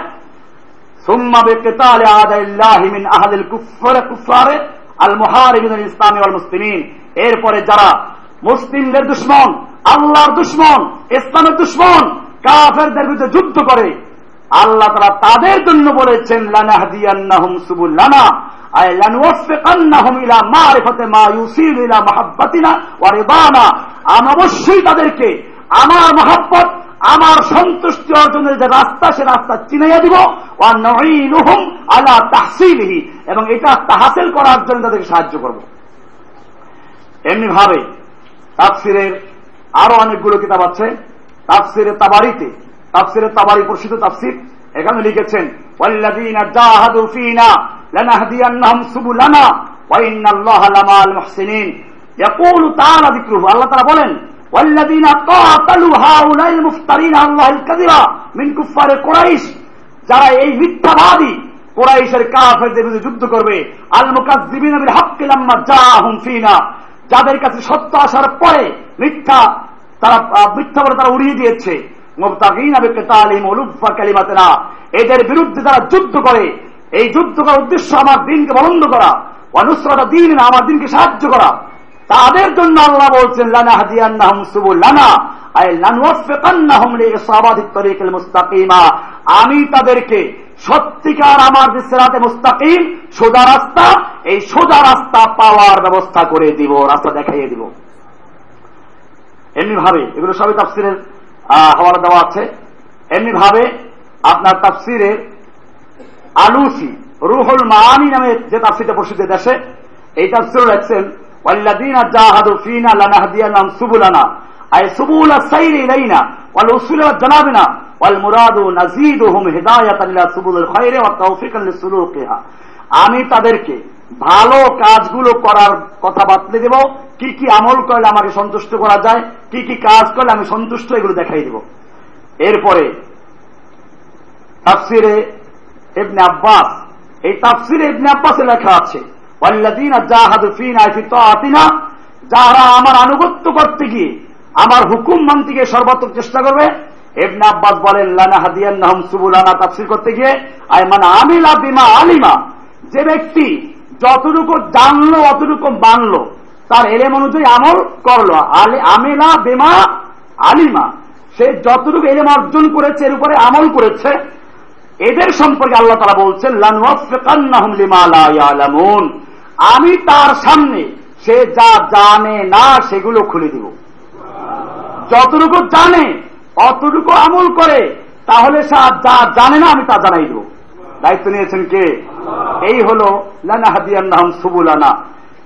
এরপরে যারা মুসলিমদের দুশ্মন, আল্লাহর দুশ্মন, ইসলামের দুশ্মন, কাফেরদের বিরুদ্ধে যুদ্ধ করে, আল্লাহ তারা তাদের জন্য বলেছেন, লানাহদিয়ান্নাহুম সুবুল্লানা আয় লানুওয়াফিকান্নাহুম ইলা মারিফাতে মা ইউসিল ইলা মাহাব্বাতিনা ওয়া রিদানা। আমি অবশ্যই তাদেরকে, আমার মহাব্বত আমার সন্তুষ্টি অর্জনের যে রাস্তা, সে রাস্তা চিনাইয়া দিব। ওয়া আলা তাহসিলিহি। এবং এটা তাহাসিল করার জন্য তাদেরকে সাহায্য করব। এমনি ভাবে তাফসিরের আরও অনেকগুলো কিতাব আছে। তাফসিরে তাবারিতে, তাফসিরে তাবারি প্রসিদ্ধ তাফসির। এখানে লিখেছেন, ওয়াল্লাযীনা জাহাদু ফীনা লানাহদিয়ান্নাহুম সুবুলানা ওয়া ইন্নাল্লাহা লামাল মুহসিনিন। ইয়াকুলু তাআলা যিকরুহু। আল্লাহ তাআলা বলেন والذين قاتلوا هؤلاء المفترين على الله الكذب من كفار قريش যারা এই মিথ্যাবাদী কোরাইশের কাফেরদের বিরুদ্ধে যুদ্ধ করবে আল মুকাজ্জিবিন বিল হাক্কি লাম্মা জাআহুম ফিনা যাদের কাছে সত্য আসার পরে মিথ্যা তারা মিথ্যা বলে তারা উড়িয়ে দিয়েছে এদের বিরুদ্ধে যারা যুদ্ধ করে এই যুদ্ধ করার উদ্দেশ্য আমার দিনকে বলন্দ করা অনুসরতা দিন আমার দিনকে সাহায্য করা তাদের জন্য আল্লাহ বলছেন, লানা হাদিয়ান্নাহুম সুবুলানা আমি তাদেরকে সত্যিকার আমার যে মুস্তাকিম, সোজা রাস্তা, এই সোজা রাস্তা পাওয়ার ব্যবস্থা করে দিব, রাস্তা দেখাইয়ে দিব। এমনি ভাবে এগুলো সবই তাফসিরের হওয়ার দেওয়া আছে। এমনি ভাবে আপনার তাফসিরের আলুসি, রুহুল মানি নামে যে তাফসিরটা প্রসিদ্ধ দেশে, এই তাফসির রাখছেন والذين جاهدوا فينا لنهدينهم سبلنا أي سبل السير إلينا والوصول لجنابنا والمراد نزيدهم هداية إلى سبل الخير والتوفيق لسلوكها আমি তাদেরকে ভালো কাজগুলো করার কথা বাতলে দেব কি কি আমল করলে আমাকে সন্তুষ্ট করা যায় কি কি কাজ করলে আমি সন্তুষ্ট এগুলো দেখাই দেব এরপরে তাফসিরে ইবনে আব্বাস এই তাফসিরে ইবনে আব্বাসে লেখা আছে যারা আমার আনুগত্য করতে গিয়ে, আমার হুকুম মানতে গিয়ে সর্বাত্মক চেষ্টা করবে। এবনে আব্বাস বলেন সুবুলানা তাফসির করতে গিয়ে, আয় মানে আমিলা বিমা আলিমা, যে ব্যক্তি যতটুকু জানলো, অতটুকু মানলো, তার এলেম অনুযায়ী আমল করল। আমেলা বেমা আলিমা, সে যতটুকু এলেম অর্জন করেছে, এর উপরে আমল করেছে, এদের সম্পর্কে আল্লাহ তারা বলছেন, লানুয়াফিকান্নাহুম আমি তার সামনে, সে যা জানে না সেগুলো খুলে দিব। যতটুকু জানে, অতটুকু আমল করে, তাহলে সে যা জানে না আমি তা জানাই দেব। দায়িত্ব নিয়েছেন কে? এই হল লানা হাদিয়ান সুবুলানা।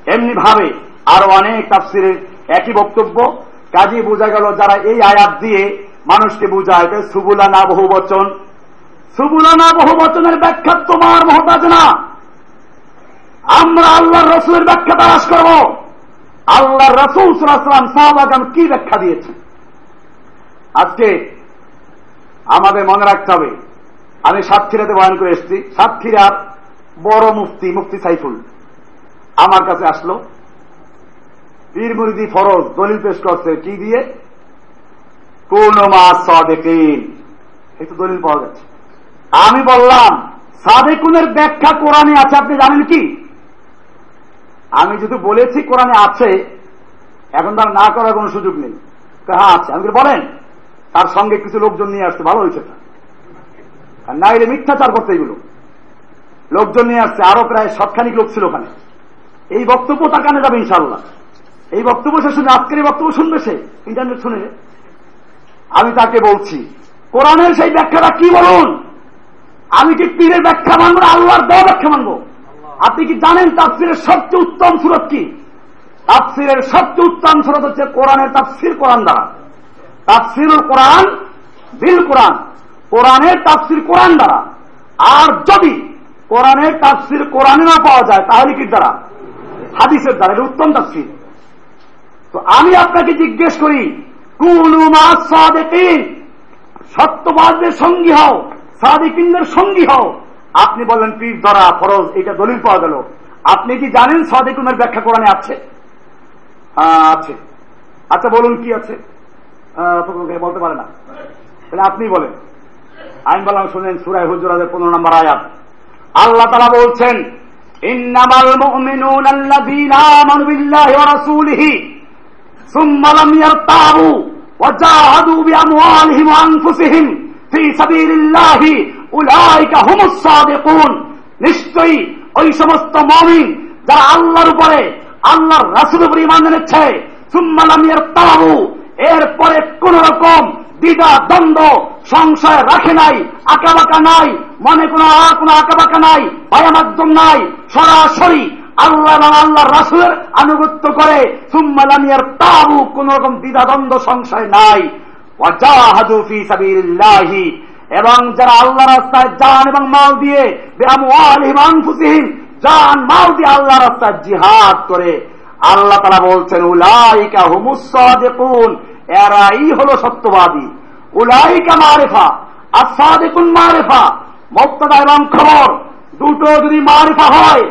এমনি ভাবে আরও অনেক তাফসিরের একই বক্তব্য। কাজী বোঝা গেল যারা এই আয়াত দিয়ে মানুষকে বুঝায় সুবুলানা বহু বচন সুবুলানা বহু বচনের ব্যাখ্যা তোমার মহতাজ না। আমরা আল্লাহর রসুলের ব্যাখ্যা তালাশ করব। আল্লাহ রসুল সাল্লাম সাহাবাগান কি ব্যাখ্যা দিয়েছেন? আজকে আমাদের মনে রাখতে হবে, আমি সাতক্ষীরাতে বয়ান করে এসেছি। সাতক্ষীরার বড় মুফতি মুফতি সাইফুল, আমার কাছে আসলো। পীর মুরিদি ফরজ, দলিল পেশ করছে, কি দিয়ে? কোন মাস সদেকিন। এই তো দলিল পাওয়া যাচ্ছে আমি বললাম, সাদেকুনের ব্যাখ্যা কোরআনে আছে, আপনি জানেন কি? আমি যদি বলেছি কোরআনে আছে, এখন তার না করার কোনো সুযোগ নেই। হ্যাঁ আছে? আমি বলেন, তার সঙ্গে কিছু লোকজন নিয়ে আসছে ভালো হয়েছে আর না এলে মিথ্যাচার করতে এগুলো। লোকজন নিয়ে আসছে, আরও প্রায় সবখানিক লোক ছিল ওখানে। এই বক্তব্য তার কানে যাবে ইনশাল্লাহ এই বক্তব্য সে শুনে, আজকের এই বক্তব্য শুনবে সে? ইন্টারনেট শুনে। আমি তাকে বলছি, কোরআনের সেই ব্যাখ্যাটা কি বলুন? আমি কি পীরের ব্যাখ্যা মানবো না? আল্লাহর দেওয়া ব্যাখ্যা মানবো? আপনি কি জানেন তাফসিরের সবচেয়ে উত্তম সুরত কি? তাফসিরের সবচেয়ে উত্তম সুরত হচ্ছে কোরআনের তাফসির কোরআন দ্বারা। তাফসিরুল কোরআন বিল কোরআন। কোরআনের তাফসির কোরআন দ্বারা। আর যদি কোরআনের তাফসির কোরআনে না পাওয়া যায়, তাহলে কি দ্বারা? হাদিসের দ্বারা, এটা উত্তম তাফসির। তো আমি আপনাকে জিজ্ঞেস করি সত্যবাদের সঙ্গী হও, সাদিকিনদের সঙ্গী হও। আপনি বললেন পীর ধরা ফরজ, এটা দলিল পাওয়া গেল। আপনি কি জানেন সাদিকুনের ব্যাখ্যা কোরআনে আছে? আছে। আচ্ছা বলুন কি আছে? বলতে পারে না। তাহলে আপনি বলেন। আমি বললাম শুনেন সুরাই হুজুরাদের পনেরো নম্বর আয়াত। আল্লাহ তারা বলছেন, ইন্নামাল উলাইকা হুমুস সাদিকুন। নিশ্চয়ই ওই সমস্ত মুমিন যারা আল্লাহর উপরে, আল্লাহর রাসূলের উপরে ঈমান এনেছে, সুম্মা লাম ইয়ারতাবু এরপরে কোন রকম দ্বিধা, দ্বন্দ্ব, সংশয় রাখে নাই, আঁকাবাঁকা নাই, মনে কোনো কোনো আঁকাবাঁকা নাই মাধ্যম নাই, সরাসরি আল্লাহ আল্লাহ রাসুলের আনুগত্য করে সুম্মালামিয়ার তাবু কোন রকম দ্বিধা, দ্বন্দ্ব, সংশয় নাই। এবং যারা আল্লাহ রাস্তায় যান এবং মাল দিয়ে যান মাল দিয়ে আল্লাহ রাস্তায় জিহাদ করে, আল্লাহ তারা বলছেন, উলাইকা হুমুসাদিকুন এরাই হল সত্যবাদী। উলাইকা মারেফা আর সাদেকুন মারেফা মুক্তদা এবং খবর, দুটো যদি মারেফা হয়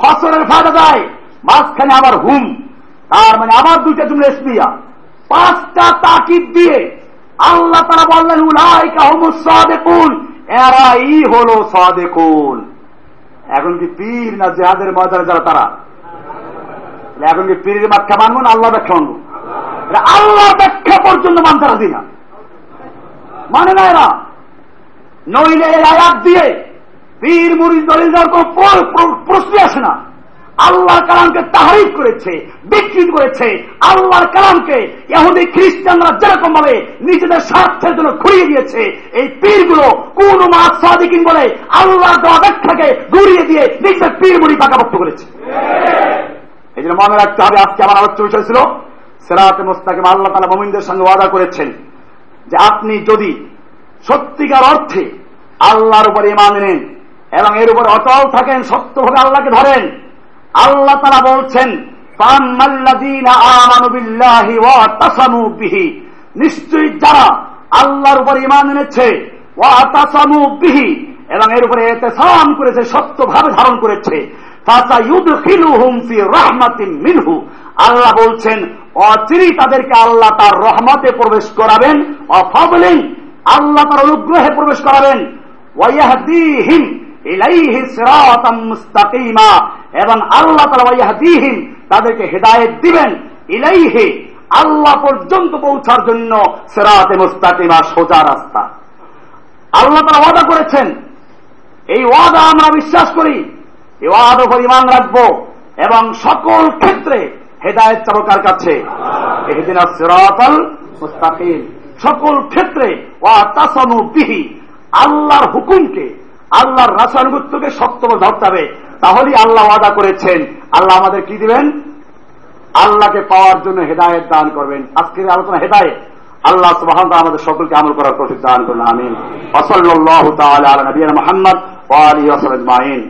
ফসলের ফায়দা যায়, মাঝখানে আবার হুম, তার মানে আবার দুইটা এসপিয়া পাঁচটা তাকিদ দিয়ে আল্লাহ তারা বললেন, উলাইকা হুমুস সাদেকুন। এরাই হল সাদেকুন। এখন কি পীর না জেহাদের ময়দানে যারা তারা? এখন কি পীরের ব্যাখ্যা মানবো না আল্লাহ ব্যাখ্যা মানবো? আল্লাহ ব্যাখ্যা পর্যন্ত মানতে রাজি না। মানে না এরা। নইলে এই আয়াত দিয়ে পীর মুড়ি দলিল দেওয়ার কোন প্রশ্ন আসে না। আল্লাহর কালামকে তাহারিফ করেছে, বিকৃত করেছে। আল্লাহর কালামকে এহুদি খ্রিস্টানরা যেরকম ভাবে নিজেদের স্বার্থের জন্য ঘুরিয়ে দিয়েছে, এই পীরগুলো কোন মাস সাদিকিন বলে আল্লাহ দেওয়া ঘুরিয়ে দিয়ে নিজেদের পীর মুড়ি পাকাপোক্ত করেছে। এই জন্য মনে রাখতে হবে, আজকে আমার আলোচ্য বিষয় ছিল, সেরাতে মোস্তাকিম আল্লাহ তালা মোমিনদের সঙ্গে ওয়াদা করেছেন যে আপনি যদি সত্যিকার অর্থে আল্লাহর উপর ইমান নেন এবং এর উপর অচল থাকেন, সত্যভাবে আল্লাহকে ধরেন আল্লাহ তারা বলছেন নিশ্চয়ই যারা আল্লাহর উপর ইমান এনেছে এবং এর উপরে এতে সাম করেছে, সত্যভাবে ধারণ করেছে মিনহু। আল্লাহ বলছেন অচিরি তাদেরকে আল্লাহ তার রহমতে প্রবেশ করাবেন, অফবলিন আল্লাহ তার অনুগ্রহে প্রবেশ করাবেন এবং আল্লাহ ওয়াইয়াহদিহিম তাদেরকে হেদায়েত দিবেন ইলাইহি আল্লাহ পর্যন্ত পৌঁছার জন্য সেরাতে মুস্তাকিমা সোজা রাস্তা। আল্লাহ তারা ওয়াদা করেছেন, এই ওয়াদা আমরা বিশ্বাস করি, এই ওয়াদা পরিমাণ রাখব এবং সকল ক্ষেত্রে হেদায়ত চাবকার কাছে? সকল ক্ষেত্রে ওয়া তাসানু বিহি, আল্লাহর হুকুমকে আল্লাহর রাসানুগত্যকে শক্ত ধরতে হবে। তাহলেই আল্লাহ ওয়াদা করেছেন। আল্লাহ আমাদের কি দিবেন? আল্লাহকে পাওয়ার জন্য হেদায়ত দান করবেন। আজকের আলোচনা হেদায়ত। আল্লাহ সুবাহ আমাদের সকলকে আমল করার প্রতি দান করলেন আমিন। নবিয়িনা মুহাম্মদ